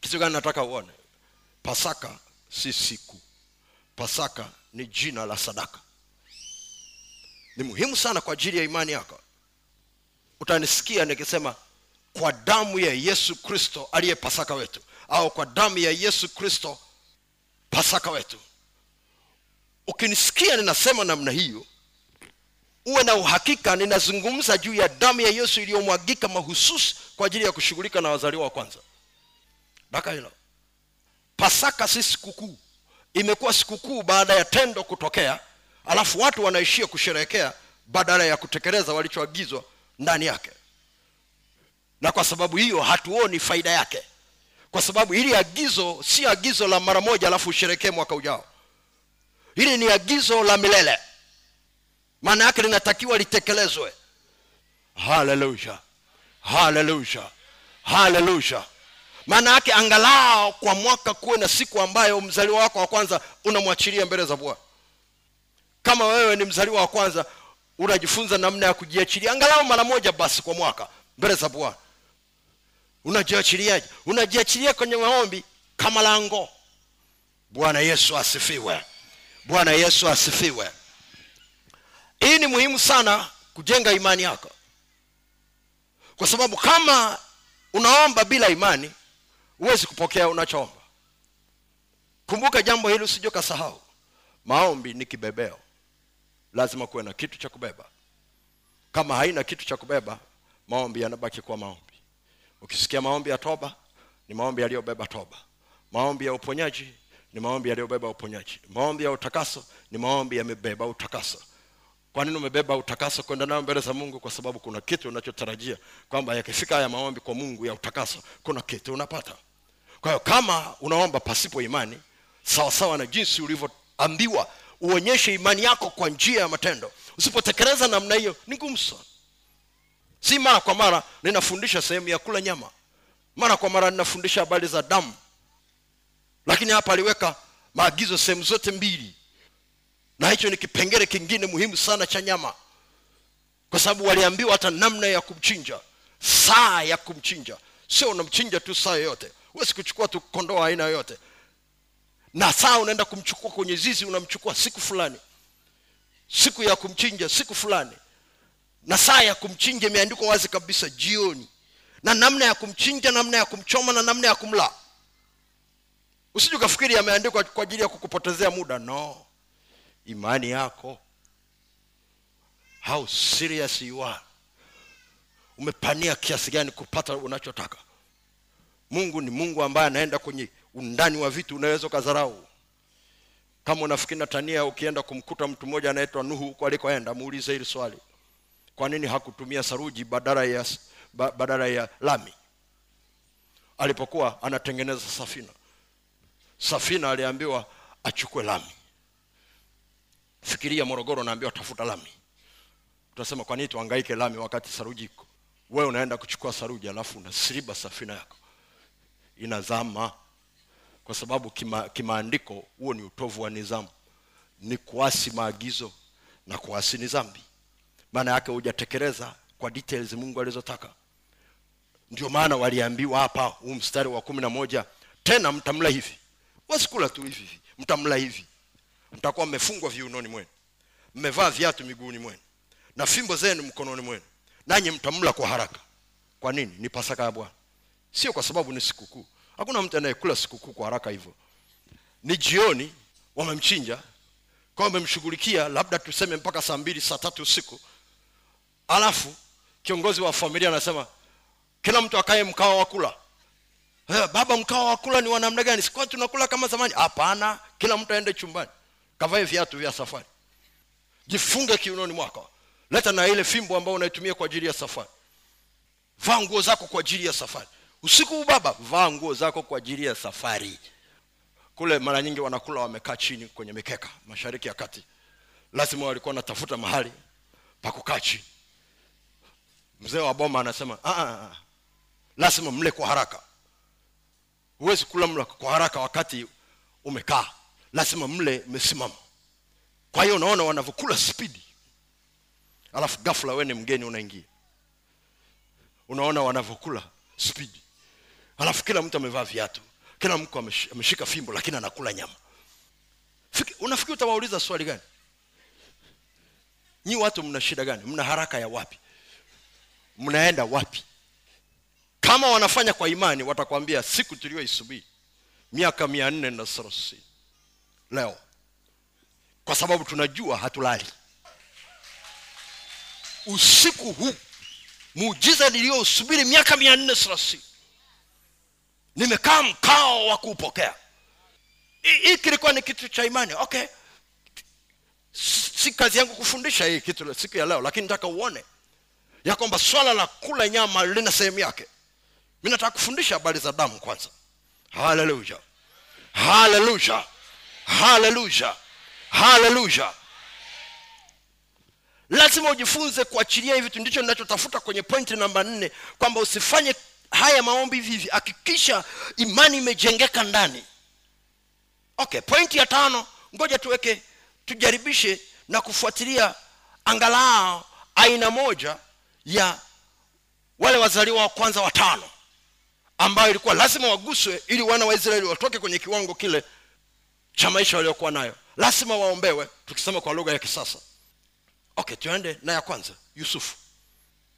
Kitu gani nataka uone? Pasaka si siku. Pasaka ni jina la sadaka. Ni muhimu sana kwa ajili ya imani yako. Utanisikia nikisema kwa damu ya yesu kristo aliye pasaka wetu au kwa damu ya yesu kristo pasaka wetu ukinisikia ninasema namna hiyo uwe na uhakika ninazungumza juu ya damu ya yesu iliyomwagika mahususi kwa ajili ya kushughulika na wazaliwa wa kwanza. Daka hilo. Pasaka si sikukuu. Imekuwa sikukuu baada ya tendo kutokea alafu watu wanaishia kusherehekea badala ya kutekeleza walichoagizwa ndani yake. Na kwa sababu hiyo hatuoni faida yake. Kwa sababu hili agizo si agizo la mara moja alafu usherekee mwaka ujao hili ni agizo la milele. Maana yake linatakiwa litekelezwe. Haleluya haleluya haleluya maana yake angalau kwa mwaka kuwe na siku ambayo mzaliwa wako wa kwanza unamwachilia mbele za bwana. Kama wewe ni mzaliwa wa kwanza unajifunza namna ya kujiachilia angalau mara moja basi kwa mwaka mbele za bwana. Unajiachiliaje? Unajiachilia kwenye maombi kama lango. Bwana yesu asifiwe bwana yesu asifiwe. Hii ni muhimu sana kujenga imani yako. Kwa sababu kama unaomba bila imani huwezi kupokea unachoomba. Kumbuka jambo hili usije kasahau maombi ni kibebeo. Lazima kuwe na kitu cha kubeba. Kama haina kitu cha kubeba maombi yanabaki kuwa maombi. Ukisikia maombi ya toba ni maombi yaliyobeba toba. Maombi ya uponyaji ni maombi yaliyobeba uponyaji. Maombi ya utakaso ni maombi yamebeba utakaso. Kwa nini umebeba utakaso kwenda nayo mbele za mungu? Kwa sababu kuna kitu unachotarajia kwamba yakifika haya maombi kwa mungu ya utakaso kuna kitu unapata. Kwa hiyo kama unaomba pasipo imani sawasawa na jinsi ulivyoambiwa uonyeshe imani yako kwa njia ya matendo. Usipotekeleza namna hiyo ni ngumu sana. Si mara kwa mara ninafundisha sehemu ya kula nyama. Mara kwa mara ninafundisha habari za damu lakini hapa aliweka maagizo sehemu zote mbili. Na hicho ni kipengele kingine muhimu sana cha nyama. Kwa sababu waliambiwa hata namna ya kumchinja saa ya kumchinja. Sio unamchinja tu saa yoyote. Huwezi kuchukua tu kondoo aina yoyote. Na saa unaenda kumchukua kwenye zizi unamchukua siku fulani. Siku ya kumchinja siku fulani. Na saa ya kumchinja imeandikwa wazi kabisa jioni. Na namna ya kumchinja namna ya kumchoma na namna ya kumla usije ukafikiri yameandikwa kwa ajili ya kukupotezea muda. No. Imani yako. How serious you are. Umepania kiasi gani kupata unachotaka. Mungu ni mungu ambaye anaenda kwenye undani wa vitu unaweza ukadharau. Kama unafikiri natania ukienda kumkuta mtu mmoja anaitwa nuhu huko alikoenda muulize hili swali. Kwa nini hakutumia saruji badala ya, ba, badala ya lami? Alipokuwa anatengeneza safina safina aliambiwa achukue lami. Fikiria morogoro naambiwa tafuta lami. Utasema kwa nini tuhangaike lami wakati saruji iko? Wewe unaenda kuchukua saruji alafu unasiriba safina yako. Inazama. Kwa sababu kima, kimaandiko huo ni utovu wa nizamu. Ni kuasi maagizo na kuasi ni zambi maana yake hujatekeleza kwa details mungu alizotaka. Ndio maana waliambiwa hapa huu mstari wa kumi na moja tena mtamla hivi wasikula tu hivi hivi. Mtamla hivi. Mtakuwa mmefungwa viunoni mwenu. Mmevaa viatu miguuni mwenu. Na fimbo zenu mkononi mwenu. Nanyi mtamla kwa haraka. Kwa nini? Ni pasaka ya bwana. Sio kwa sababu ni sikukuu. Hakuna mtu anayekula sikukuu kwa haraka hivyo. Ni jioni wamemchinja. Kwa wamemshughulikia labda tuseme mpaka saa mbili saa tatu usiku. Alafu kiongozi wa familia anasema kila mtu akae mkao wa kula Eh, baba mkao wa kula ni wa namna gani? Sikuwa tunakula kama zamani. Hapana kila mtu aende chumbani kavae viatu vya safari jifunge kiunoni mwako leta na ile fimbo ambayo unaitumia kwa ajili ya safari. Vaa nguo zako kwa ajili ya safari. Usiku huu baba vaa nguo zako kwa ajili ya safari. Kule mara nyingi wanakula wamekaa chini kwenye mikeka mashariki ya kati. Lazima walikuwa wanatafuta mahali pa kukaa chini. Mzee wa boma anasema "Ah, ah, ah. lazima mle kwa haraka huwezi kula mlo kwa haraka wakati umekaa. Lazima mle mesimama kwa hiyo unaona wanavyokula spidi. Alafu ghafla wewe ni mgeni unaingia. Unaona wanavyokula spidi. Alafu kila mtu amevaa viatu. Kila mtu ameshika fimbo lakini anakula nyama. Fiki- unafikiri utawauliza swali gani? Nyi watu mna shida gani? Mna haraka ya wapi? Mnaenda wapi kama wanafanya kwa imani watakwambia siku tuliyoisubiri miaka mia nne na thelathini. Leo. Kwa sababu tunajua hatulali. Usiku huu muujiza niliyousubiri miaka mia nne thelathini. Nimekaa mkao wa kuupokea. Hii kilikuwa ni kitu cha imani. Okay. Si kazi yangu kufundisha hii kitu siku ya leo lakini nataka uone ya kwamba swala la kula nyama lina sehemu yake mi nataka kufundisha habari za damu kwanza. Haleluya. Haleluya. Haleluya. Haleluya. Lazima ujifunze kuachilia hivi ndicho ninachotafuta kwenye pointi namba nne kwamba usifanye haya maombi hivi hakikisha imani imejengeka ndani. Okay pointi ya tano ngoja tuweke tujaribishe na kufuatilia angalau aina moja ya wale wazaliwa wa kwanza watano ambayo ilikuwa lazima waguswe ili wana wa israeli watoke kwenye kiwango kile cha maisha waliokuwa nayo. Lazima waombewe tukisema kwa lugha ya kisasa. Okay tuende na ya kwanza yusufu.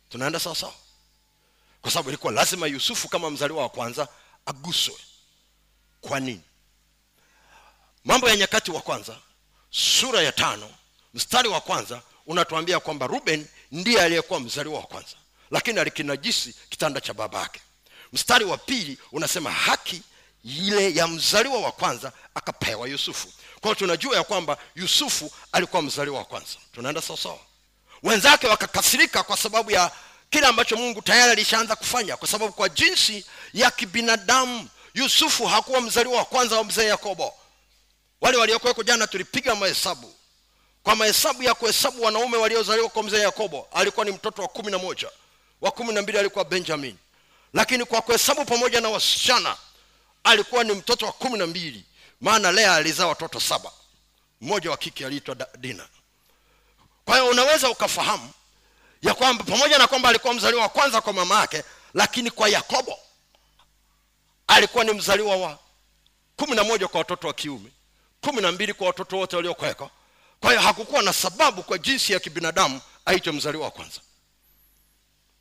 Tunaenda sawa sawa. Kwa sababu ilikuwa lazima yusufu kama mzaliwa wa kwanza aguswe. Kwa nini? Mambo ya nyakati wa kwanza sura ya tano mstari wa kwanza unatuambia kwamba ruben ndiye aliyekuwa mzaliwa wa kwanza lakini alikinajisi kitanda cha baba yake mstari wa pili unasema haki ile ya mzaliwa wa kwanza akapewa yusufu. Kwa hiyo tunajua ya kwamba yusufu alikuwa mzaliwa wa kwanza. Tunaenda sawasawa wenzake wakakasirika kwa sababu ya kile ambacho mungu tayari alishaanza kufanya kwa sababu kwa jinsi ya kibinadamu yusufu hakuwa mzaliwa wa kwanza wa mzee yakobo. Wale waliokuweko jana tulipiga mahesabu. Kwa mahesabu ya kuhesabu wanaume waliozaliwa kwa mzee yakobo alikuwa ni mtoto wa kumi na moja. Wa kumi na mbili alikuwa benjamin lakini kwa kuhesabu pamoja na wasichana alikuwa ni mtoto wa kumi na mbili. Maana lea alizaa watoto saba. Mmoja wa kike aliitwa dina. Kwa hiyo unaweza ukafahamu ya kwamba pamoja na kwamba alikuwa mzaliwa wa kwanza kwa mama yake lakini kwa yakobo alikuwa ni mzaliwa wa kumi na moja kwa watoto wa kiume kumi na mbili kwa watoto wote waliokwekwa kwa hiyo hakukuwa na sababu kwa jinsi ya kibinadamu aitwe mzaliwa wa kwanza.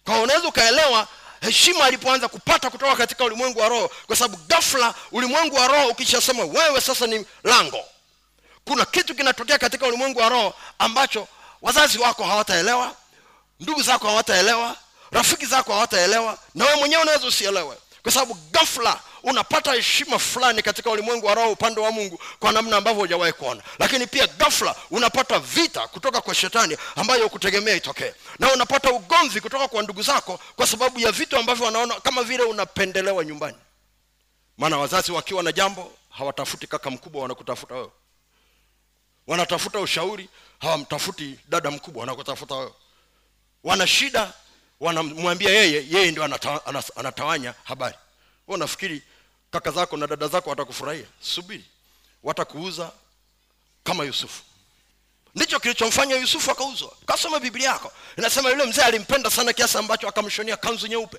Kwa unaweza ukaelewa heshima alipoanza kupata kutoka katika ulimwengu wa roho kwa sababu ghafla ulimwengu wa roho ukishasema wewe sasa ni lango. Kuna kitu kinatokea katika ulimwengu wa roho ambacho wazazi wako hawataelewa ndugu zako hawataelewa rafiki zako hawataelewa na wewe mwenyewe unaweza usielewe. Kwa sababu ghafla unapata heshima fulani katika ulimwengu wa roho upande wa mungu kwa namna ambavyo hujawahi kuona. Lakini pia ghafla unapata vita kutoka kwa shetani ambayo ukutegemea itokee. Na unapata ugomvi kutoka kwa ndugu zako kwa sababu ya vitu ambavyo wanaona kama vile unapendelewa nyumbani. Maana wazazi wakiwa na jambo hawatafuti kaka mkubwa wanakutafuta wewe. Wanatafuta ushauri hawamtafuti dada mkubwa wanakutafuta wewe. Wana shida wanamwambia yeye yeye ndio anata, anatawanya habari. Wewe unafikiri kaka zako na dada zako watakufurahia. Subiri. Watakuuza kama yusufu. Ndicho kilichomfanya yusufu akauzwa. Kasoma biblia yako. Inasema yule mzee alimpenda sana kiasi ambacho akamshonia kanzu nyeupe.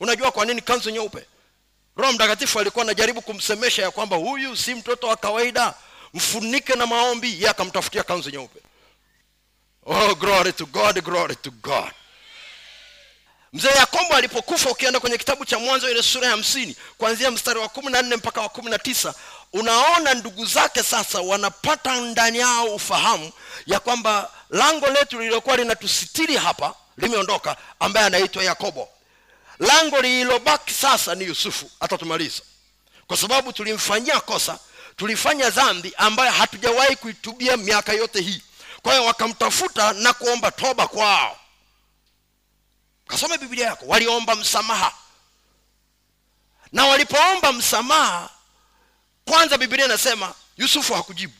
Unajua kwa nini kanzu nyeupe? Roho mtakatifu alikuwa anajaribu kumsemesha ya kwamba huyu si mtoto wa kawaida. Mfunike na maombi. Ye akamtafutia kanzu nyeupe. Oh glory to god glory to god mzee yakobo alipokufa ukienda kwenye kitabu cha mwanzo ile sura ya hamsini kuanzia mstari wa kumi na nne mpaka wa kumi na tisa unaona ndugu zake sasa wanapata ndani yao ufahamu ya kwamba lango letu lililokuwa linatusitiri hapa limeondoka ambaye anaitwa yakobo. Lango lililobaki sasa ni yusufu. Atatumaliza kwa sababu tulimfanyia kosa tulifanya dhambi ambayo hatujawahi kuitubia miaka yote hii. Kwa hiyo wakamtafuta na kuomba toba kwao kasome biblia yako. Waliomba msamaha. Na walipoomba msamaha kwanza biblia inasema yusufu hakujibu.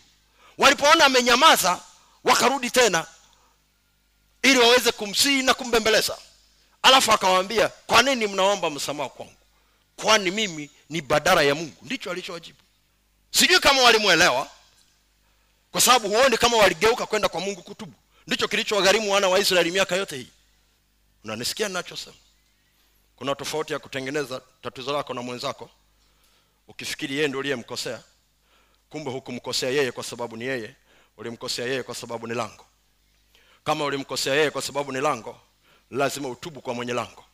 Walipoona amenyamaza wakarudi tena ili waweze kumsihi na kumbembeleza. Alafu akawaambia kwa nini mnaomba msamaha kwangu? Kwani mimi ni badara ya mungu? Ndicho alichowajibu. Sijui kama walimwelewa kwa sababu huoni kama waligeuka kwenda kwa mungu kutubu. Ndicho kilichowagharimu wana wa israeli miaka yote hii unanisikia ninachosema? Kuna tofauti ya kutengeneza tatizo lako na mwenzako. Ukifikiri yeye ndio uliyemkosea kumbe hukumkosea yeye kwa sababu ni yeye ulimkosea yeye kwa sababu ni lango. Kama ulimkosea yeye kwa sababu ni lango lazima utubu kwa mwenye lango.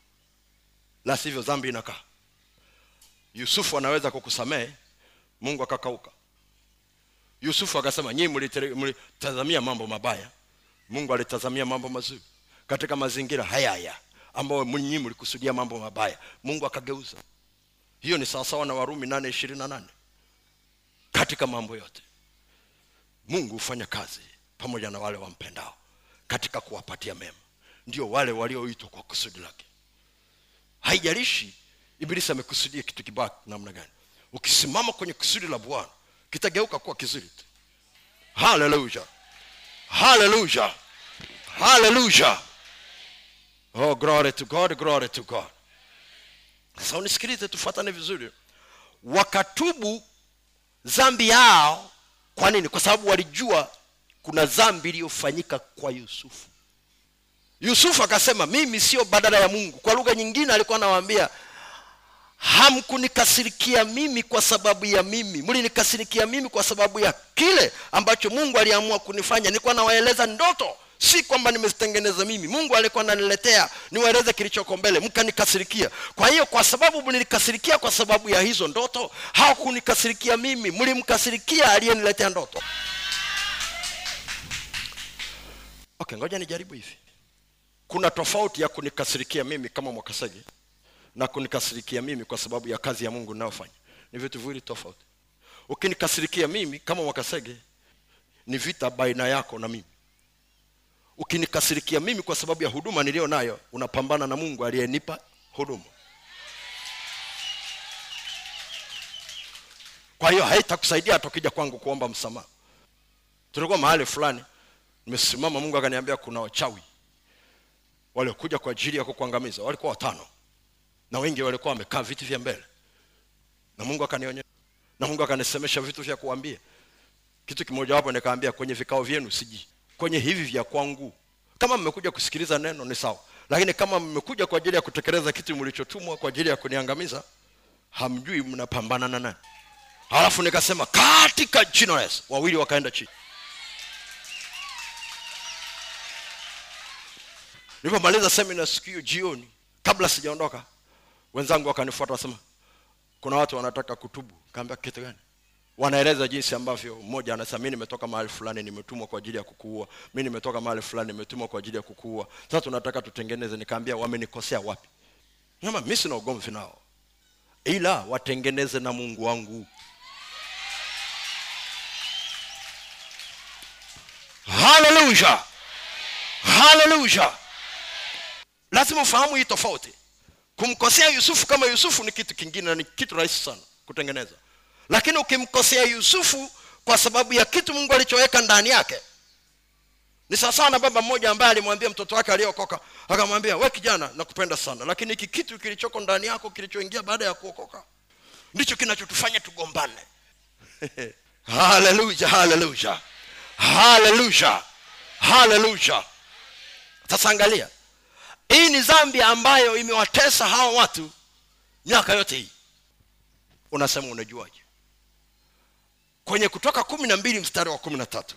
La sivyo dhambi inakaa. Yusufu anaweza kukusamehe mungu akakauka. Yusufu akasema nyii mlitazamia mambo mabaya. Mungu alitazamia mambo mazuri katika mazingira haya haya ambayo nyii mlikusudia mambo mabaya. Mungu akageuza. Hiyo ni sawasawa na warumi nane ishirini na nane. Katika mambo yote mungu hufanya kazi pamoja na wale wampendao katika kuwapatia mema. Ndio wale walioitwa kwa kusudi lake. Haijalishi ibilisi amekusudia kitu kibaya namna gani. Ukisimama kwenye kusudi la bwana kitageuka kuwa kizuri tu. Haleluya haleluya haleluya oh glory to god glory to god. Sasa unisikilize tufuatane vizuri. Wakatubu dhambi yao kwa nini? Kwa sababu walijua kuna dhambi iliyofanyika kwa yusufu. Yusufu akasema mimi sio badala ya mungu. Kwa lugha nyingine alikuwa anawaambia hamkunikasirikia mimi kwa sababu ya mimi. Mlinikasirikia mimi kwa sababu ya kile ambacho mungu aliamua kunifanya. Nilikuwa nawaeleza ndoto si kwamba nimezitengeneza mimi mungu alikuwa ananiletea niwaeleze kilichoko mbele mkanikasirikia. Kwa hiyo kwa sababu mlinikasirikia kwa sababu ya hizo ndoto hakunikasirikia mimi mlimkasirikia aliyeniletea ndoto. Okay ngoja nijaribu hivi. Kuna tofauti ya kunikasirikia mimi kama mwakasege na kunikasirikia mimi kwa sababu ya kazi ya mungu ninayofanya. Ni vitu viwili tofauti. Ukinikasirikia mimi kama mwakasege ni vita baina yako na mimi ukinikasirikia mimi kwa sababu ya huduma niliyo nayo unapambana na mungu aliyenipa huduma. Kwa hiyo haitakusaidia hata ukija kwangu kuomba msamaha. Tulikuwa mahali fulani nimesimama mungu akaniambia kuna wachawi waliokuja kwa ajili ya kukuangamiza. Walikuwa watano na wengi walikuwa wamekaa viti vya mbele. Na mungu akanionyesha na mungu akanisemesha vitu vya kuambia. Kitu kimoja wapo nikaambia kwenye vikao vyenu siji kwenye hivi vya kwangu. Kama mmekuja kusikiliza neno ni sawa. Lakini kama mmekuja kwa ajili ya kutekeleza kitu mlichotumwa kwa ajili ya kuniangamiza hamjui mnapambana na nani. Halafu nikasema katika jina la yesu wawili wakaenda chini. Nilipomaliza semina siku hiyo jioni kabla sijaondoka wenzangu wakanifuata wasema kuna watu wanataka kutubu. Kaambia kitu gani wanaeleza jinsi ambavyo mmoja anasema mi nimetoka mahali fulani nimetumwa kwa ajili ya kukuua. Mi nimetoka mahali fulani nimetumwa kwa ajili ya kukuua. Sasa tunataka tutengeneze nikaambia wamenikosea wapi? Ama mi sina ugomvi nao ila watengeneze na mungu wangu. Haleluya haleluya lazima ufahamu hii tofauti. Kumkosea yusufu kama yusufu ni kitu kingine na ni kitu rahisi sana kutengeneza lakini ukimkosea yusufu kwa sababu ya kitu mungu alichoweka ndani yake ni sawasawa na baba mmoja ambaye alimwambia mtoto wake aliyeokoka akamwambia we kijana nakupenda sana lakini hiki kitu kilichoko ndani yako kilichoingia baada ya kuokoka ndicho kinachotufanya tugombane. Haleluya haleluya haleluya haleluya sasa angalia hii ni zambi ambayo imewatesa hawa watu miaka yote hii. Unasema unajuaje kwenye kutoka kumi na mbili mstari wa kumi na tatu.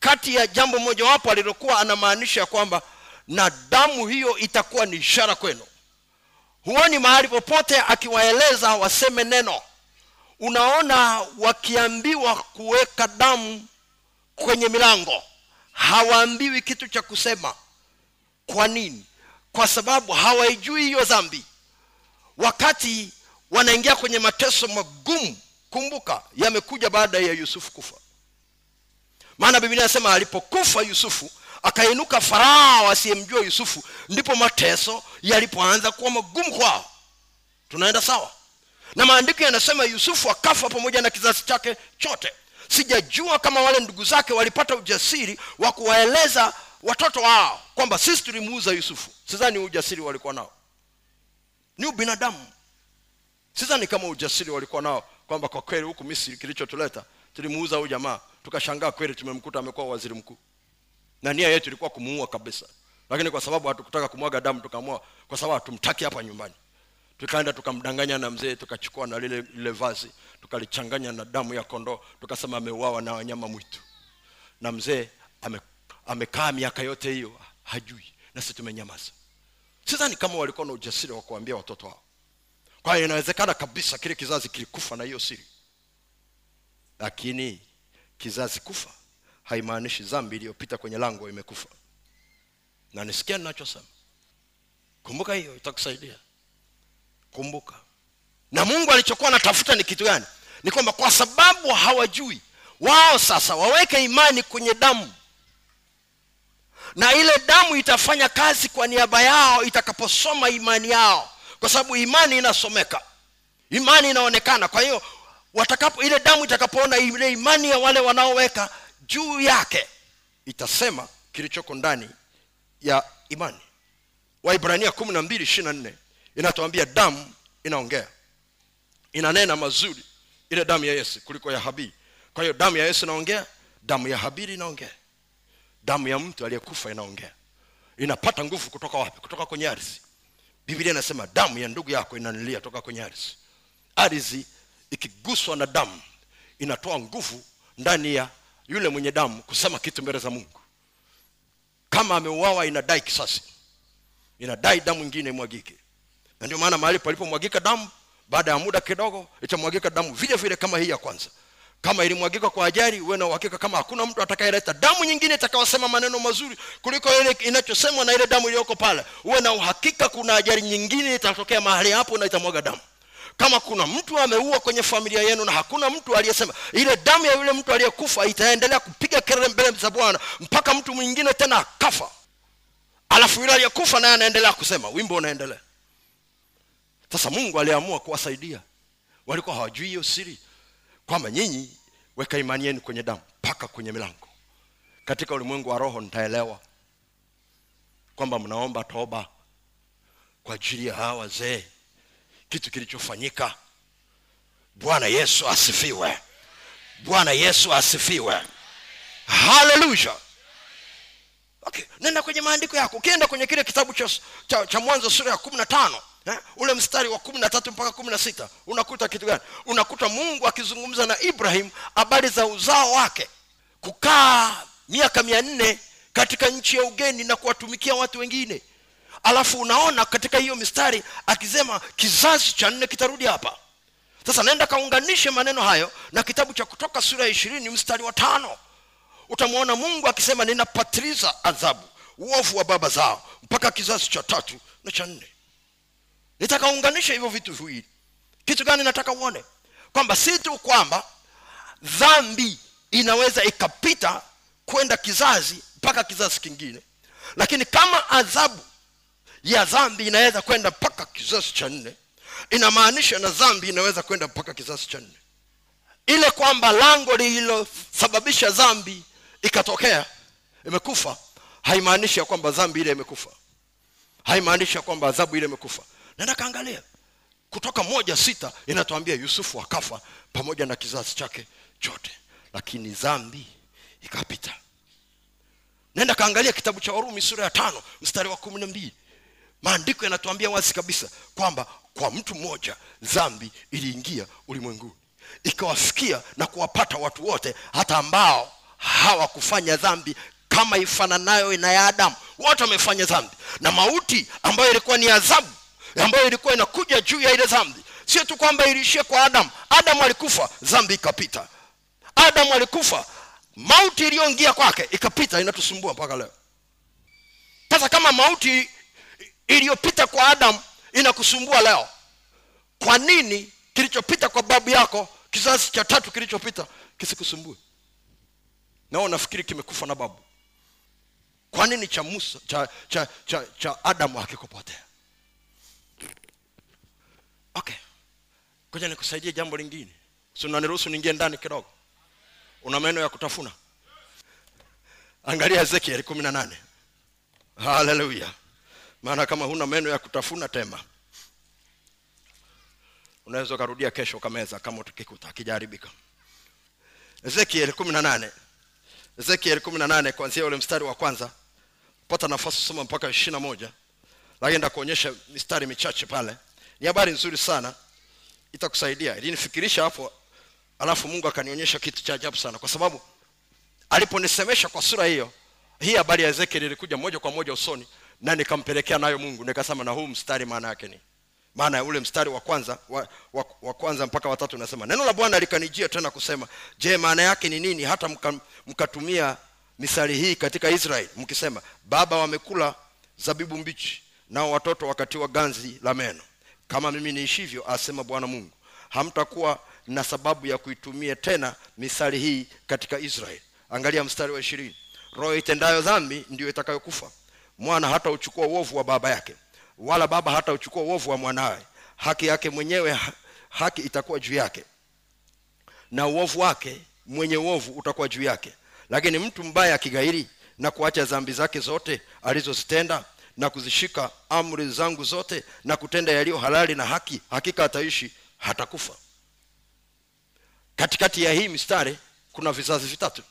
Kati ya jambo mojawapo alilokuwa anamaanisha kwamba na damu hiyo itakuwa ni ishara kwenu. Huoni mahali popote akiwaeleza waseme neno. Unaona wakiambiwa kuweka damu kwenye milango hawaambiwi kitu cha kusema. Kwa nini? Kwa sababu hawaijui hiyo dhambi. Wakati wanaingia kwenye mateso magumu kumbuka yamekuja baada ya yusufu kufa. Maana biblia inasema alipokufa yusufu akainuka farao asiyemjua yusufu ndipo mateso yalipoanza kuwa magumu kwao. Tunaenda sawa? Na maandiko yanasema yusufu akafa pamoja na kizazi chake chote. Sijajua kama wale ndugu zake walipata ujasiri wa kuwaeleza watoto wao kwamba sisi tulimuuza yusufu. Sidhani ujasiri walikuwa nao. Ni ubinadamu. Sidhani kama ujasiri walikuwa nao kwamba kwa kweli huku misri kilichotuleta tulimuuza huyu jamaa tukashangaa kweli tumemkuta amekuwa waziri mkuu. Na nia yetu ilikuwa kumuua kabisa. Lakini kwa sababu hatukutaka kumwaga damu tukaamua kwa sababu hatumtaki hapa nyumbani. Tukaenda tukamdanganya na mzee tukachukua na lile, lile vazi tukalichanganya na damu ya kondoo tukasema ameuawa na wanyama mwitu. Na mzee ame, amekaa miaka yote hiyo hajui na sisi tumenyamaza. Sidhani kama walikuwa na ujasiri wa kuambia watoto wao kwa hiyo inawezekana kabisa kile kizazi kilikufa na hiyo siri. Lakini kizazi kufa haimaanishi dhambi iliyopita kwenye lango imekufa. Na nisikia ninachosema. Kumbuka hiyo itakusaidia. Kumbuka. Na mungu alichokuwa anatafuta ni kitu gani? Ni kwamba kwa sababu hawajui wao sasa waweke imani kwenye damu. Na ile damu itafanya kazi kwa niaba yao itakaposoma imani yao kwa sababu imani inasomeka. Imani inaonekana. Kwa hiyo watakapo ile damu itakapoona ile imani ya wale wanaoweka juu yake itasema kilichoko ndani ya imani. Waibrania kumi na mbili ishiri na nne inatuambia damu inaongea. Inanena mazuri ile damu ya yesu kuliko ya habili. Kwa hiyo damu ya yesu inaongea damu ya habili inaongea. Damu ya mtu aliyekufa inaongea. Inapata nguvu kutoka wapi? Kutoka kwenye ardhi biblia inasema damu ya ndugu yako inanilia toka kwenye ardhi. Ardhi ikiguswa na damu inatoa nguvu ndani ya yule mwenye damu kusema kitu mbele za mungu. Kama ameuawa inadai kisasi. Inadai damu ingine imwagike. Na ndio maana mahali palipomwagika damu baada ya muda kidogo itamwagika damu vile vile kama hii ya kwanza kama ilimwagika kwa ajali uwe na uhakika kama hakuna mtu atakayeleta. Damu nyingine itakayosema maneno mazuri kuliko ile inachosemwa na ile damu iliyoko pale uwe na uhakika kuna ajali nyingine itatokea mahali hapo na itamwaga damu. Kama kuna mtu ameua kwenye familia yenu na hakuna mtu aliyesema ile damu ya yule mtu aliyekufa itaendelea kupiga kelele mbele za bwana mpaka mtu mwingine tena akafa. Alafu yule aliyekufa naye anaendelea kusema wimbo unaendelea. Sasa mungu aliamua kuwasaidia. Walikuwa hawajui hiyo siri kwamba nyinyi weka imani yenu kwenye damu mpaka kwenye milango. Katika ulimwengu wa roho nitaelewa kwamba mnaomba toba kwa ajili ya hawa wazee. Kitu kilichofanyika. Bwana yesu asifiwe. Bwana yesu asifiwe. Haleluya. Okay. nenda kwenye maandiko yako. Ukienda kwenye kile kitabu cha, cha, cha mwanzo sura ya kumi na tano eh? ule mstari wa kumi na tatu mpaka kumi na sita unakuta kitu gani? Unakuta mungu akizungumza na ibrahim habari za uzao wake. Kukaa miaka mia nne katika nchi ya ugeni na kuwatumikia watu wengine. Alafu unaona katika hiyo mistari akisema kizazi cha nne kitarudi hapa. Sasa naenda kaunganishe maneno hayo na kitabu cha kutoka sura ya ishirini mstari wa tano. Utamwona mungu akisema ninapatiliza adhabu uovu wa baba zao mpaka kizazi cha tatu na cha nne nitakaunganisha hivyo vitu viwili. Kitu gani nataka uone? Kwamba si tu kwamba dhambi inaweza ikapita kwenda kizazi mpaka kizazi kingine lakini kama adhabu ya dhambi inaweza kwenda mpaka kizazi cha nne inamaanisha na dhambi inaweza kwenda mpaka kizazi cha nne. Ile kwamba lango lililosababisha dhambi ikatokea imekufa haimaanishi ya kwamba dhambi ile imekufa. Haimaanishi ya kwamba adhabu ile imekufa nenda kaangalia kutoka moja sita inatuambia yusufu akafa pamoja na kizazi chake chote. Lakini zambi ikapita. Nenda kaangalia kitabu cha warumi sura ya tano mstari wa kumi na mbili. Maandiko yanatuambia wazi kabisa kwamba kwa mtu mmoja zambi iliingia ulimwenguni. Ikawafikia na kuwapata watu wote hata ambao hawakufanya dhambi kama ifananayo na ya adamu. Wote wamefanya dhambi. Na mauti ambayo ilikuwa ni adhabu ambayo ilikuwa inakuja juu ya ile dhambi. Sio tu kwamba iliishia kwa adamu. Adamu alikufa dhambi ikapita. Adamu alikufa mauti iliyoingia kwake ikapita inatusumbua mpaka leo. Sasa kama mauti iliyopita kwa adamu inakusumbua leo kwa nini kilichopita kwa babu yako kizazi cha tatu kilichopita kisikusumbue? Nao nafikiri kimekufa na babu? Kwa nini cha musa cha cha cha, cha adamu hakikupotea okay. Koja nikusaidie jambo lingine. Si unaniruhusu niingie ndani kidogo? Una meno ya kutafuna? Angalia ezekiel kumi na nane. Haleluya maana kama huna meno ya kutafuna tema unaweza ukarudia kesho ukameza kama utakikuta akijaribika. Ezekiel kumi na nane. Ezekiel kumi na nane kuanzia ule mstari wa kwanza pata nafasi kusoma mpaka ishiri na moja. Lakini ndakuonyesha mistari michache pale ni habari nzuri sana. Itakusaidia. Ilinifikirisha hapo alafu mungu akanionyesha kitu cha ajabu sana. Kwa sababu aliponisemesha kwa sura hiyo hii habari ya ezekiel ilikuja moja kwa moja usoni na nikampelekea nayo mungu. Nikasema na huu mstari maana yake ni maana ya ule mstari wa kwanza wa, wa, wa kwanza mpaka watatu unasema neno la bwana likanijia tena kusema je maana yake ni nini hata mka, muka, misali hii katika israeli mkisema baba wamekula zabibu mbichi nao watoto wakatiwa ganzi la meno kama mimi niishivyo asema bwana mungu hamtakuwa na sababu ya kuitumia tena misali hii katika israeli angalia mstari wa ishirini. Roho itendayo dhambi ndiyo itakayokufa. Mwana hata uchukua uovu wa baba yake wala baba hata uchukua uovu wa mwanawe. Haki yake mwenyewe haki itakuwa juu yake na uovu wake mwenye uovu utakuwa juu yake. Lakini mtu mbaya akigairi na kuacha dhambi zake zote alizozitenda na kuzishika amri zangu zote na kutenda yaliyo halali na haki hakika ataishi hatakufa. Katikati ya hii mistari kuna vizazi vitatu.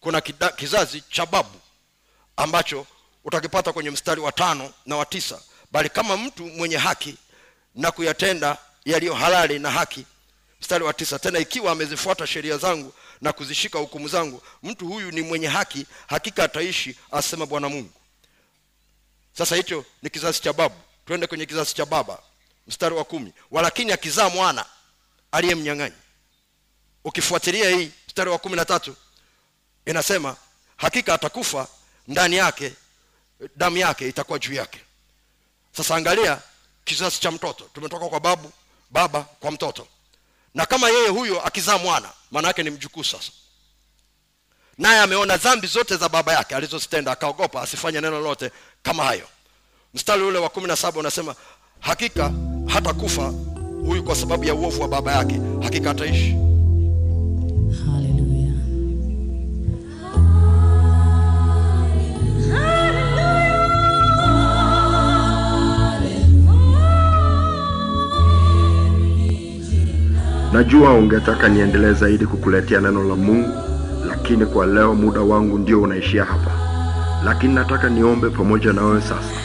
Kuna kida, kizazi cha babu ambacho utakipata kwenye mstari wa tano na wa tisa. Bali kama mtu mwenye haki na kuyatenda yaliyo halali na haki mstari wa tisa tena ikiwa amezifuata sheria zangu na kuzishika hukumu zangu mtu huyu ni mwenye haki hakika ataishi asema bwana mungu sasa hicho ni kizazi cha babu. Twende kwenye kizazi cha baba. Mstari wa kumi. Walakini akizaa mwana aliyemnyang'anya. Ukifuatilia hii mstari wa kumi na tatu inasema hakika atakufa ndani yake damu yake itakuwa juu yake. Sasa angalia kizazi cha mtoto. Tumetoka kwa babu baba kwa mtoto. Na kama yeye huyo akizaa mwana maana yake ni mjukuu sasa. Naye ameona dhambi zote za baba yake alizozitenda akaogopa asifanye neno lolote kama hayo. Mstari ule wa kumi na saba unasema hakika hata kufa huyu kwa sababu ya uovu wa baba yake. Hakika ataishi. Hallelujah. najua ungetaka niendelee zaidi kukuletea neno la mungu lakini kwa leo muda wangu ndio unaishia hapa lakini nataka niombe pamoja na wewe sasa.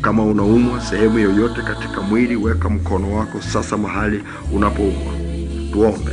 Kama unaumwa sehemu yoyote katika mwili weka mkono wako sasa mahali unapoumwa. Tuombe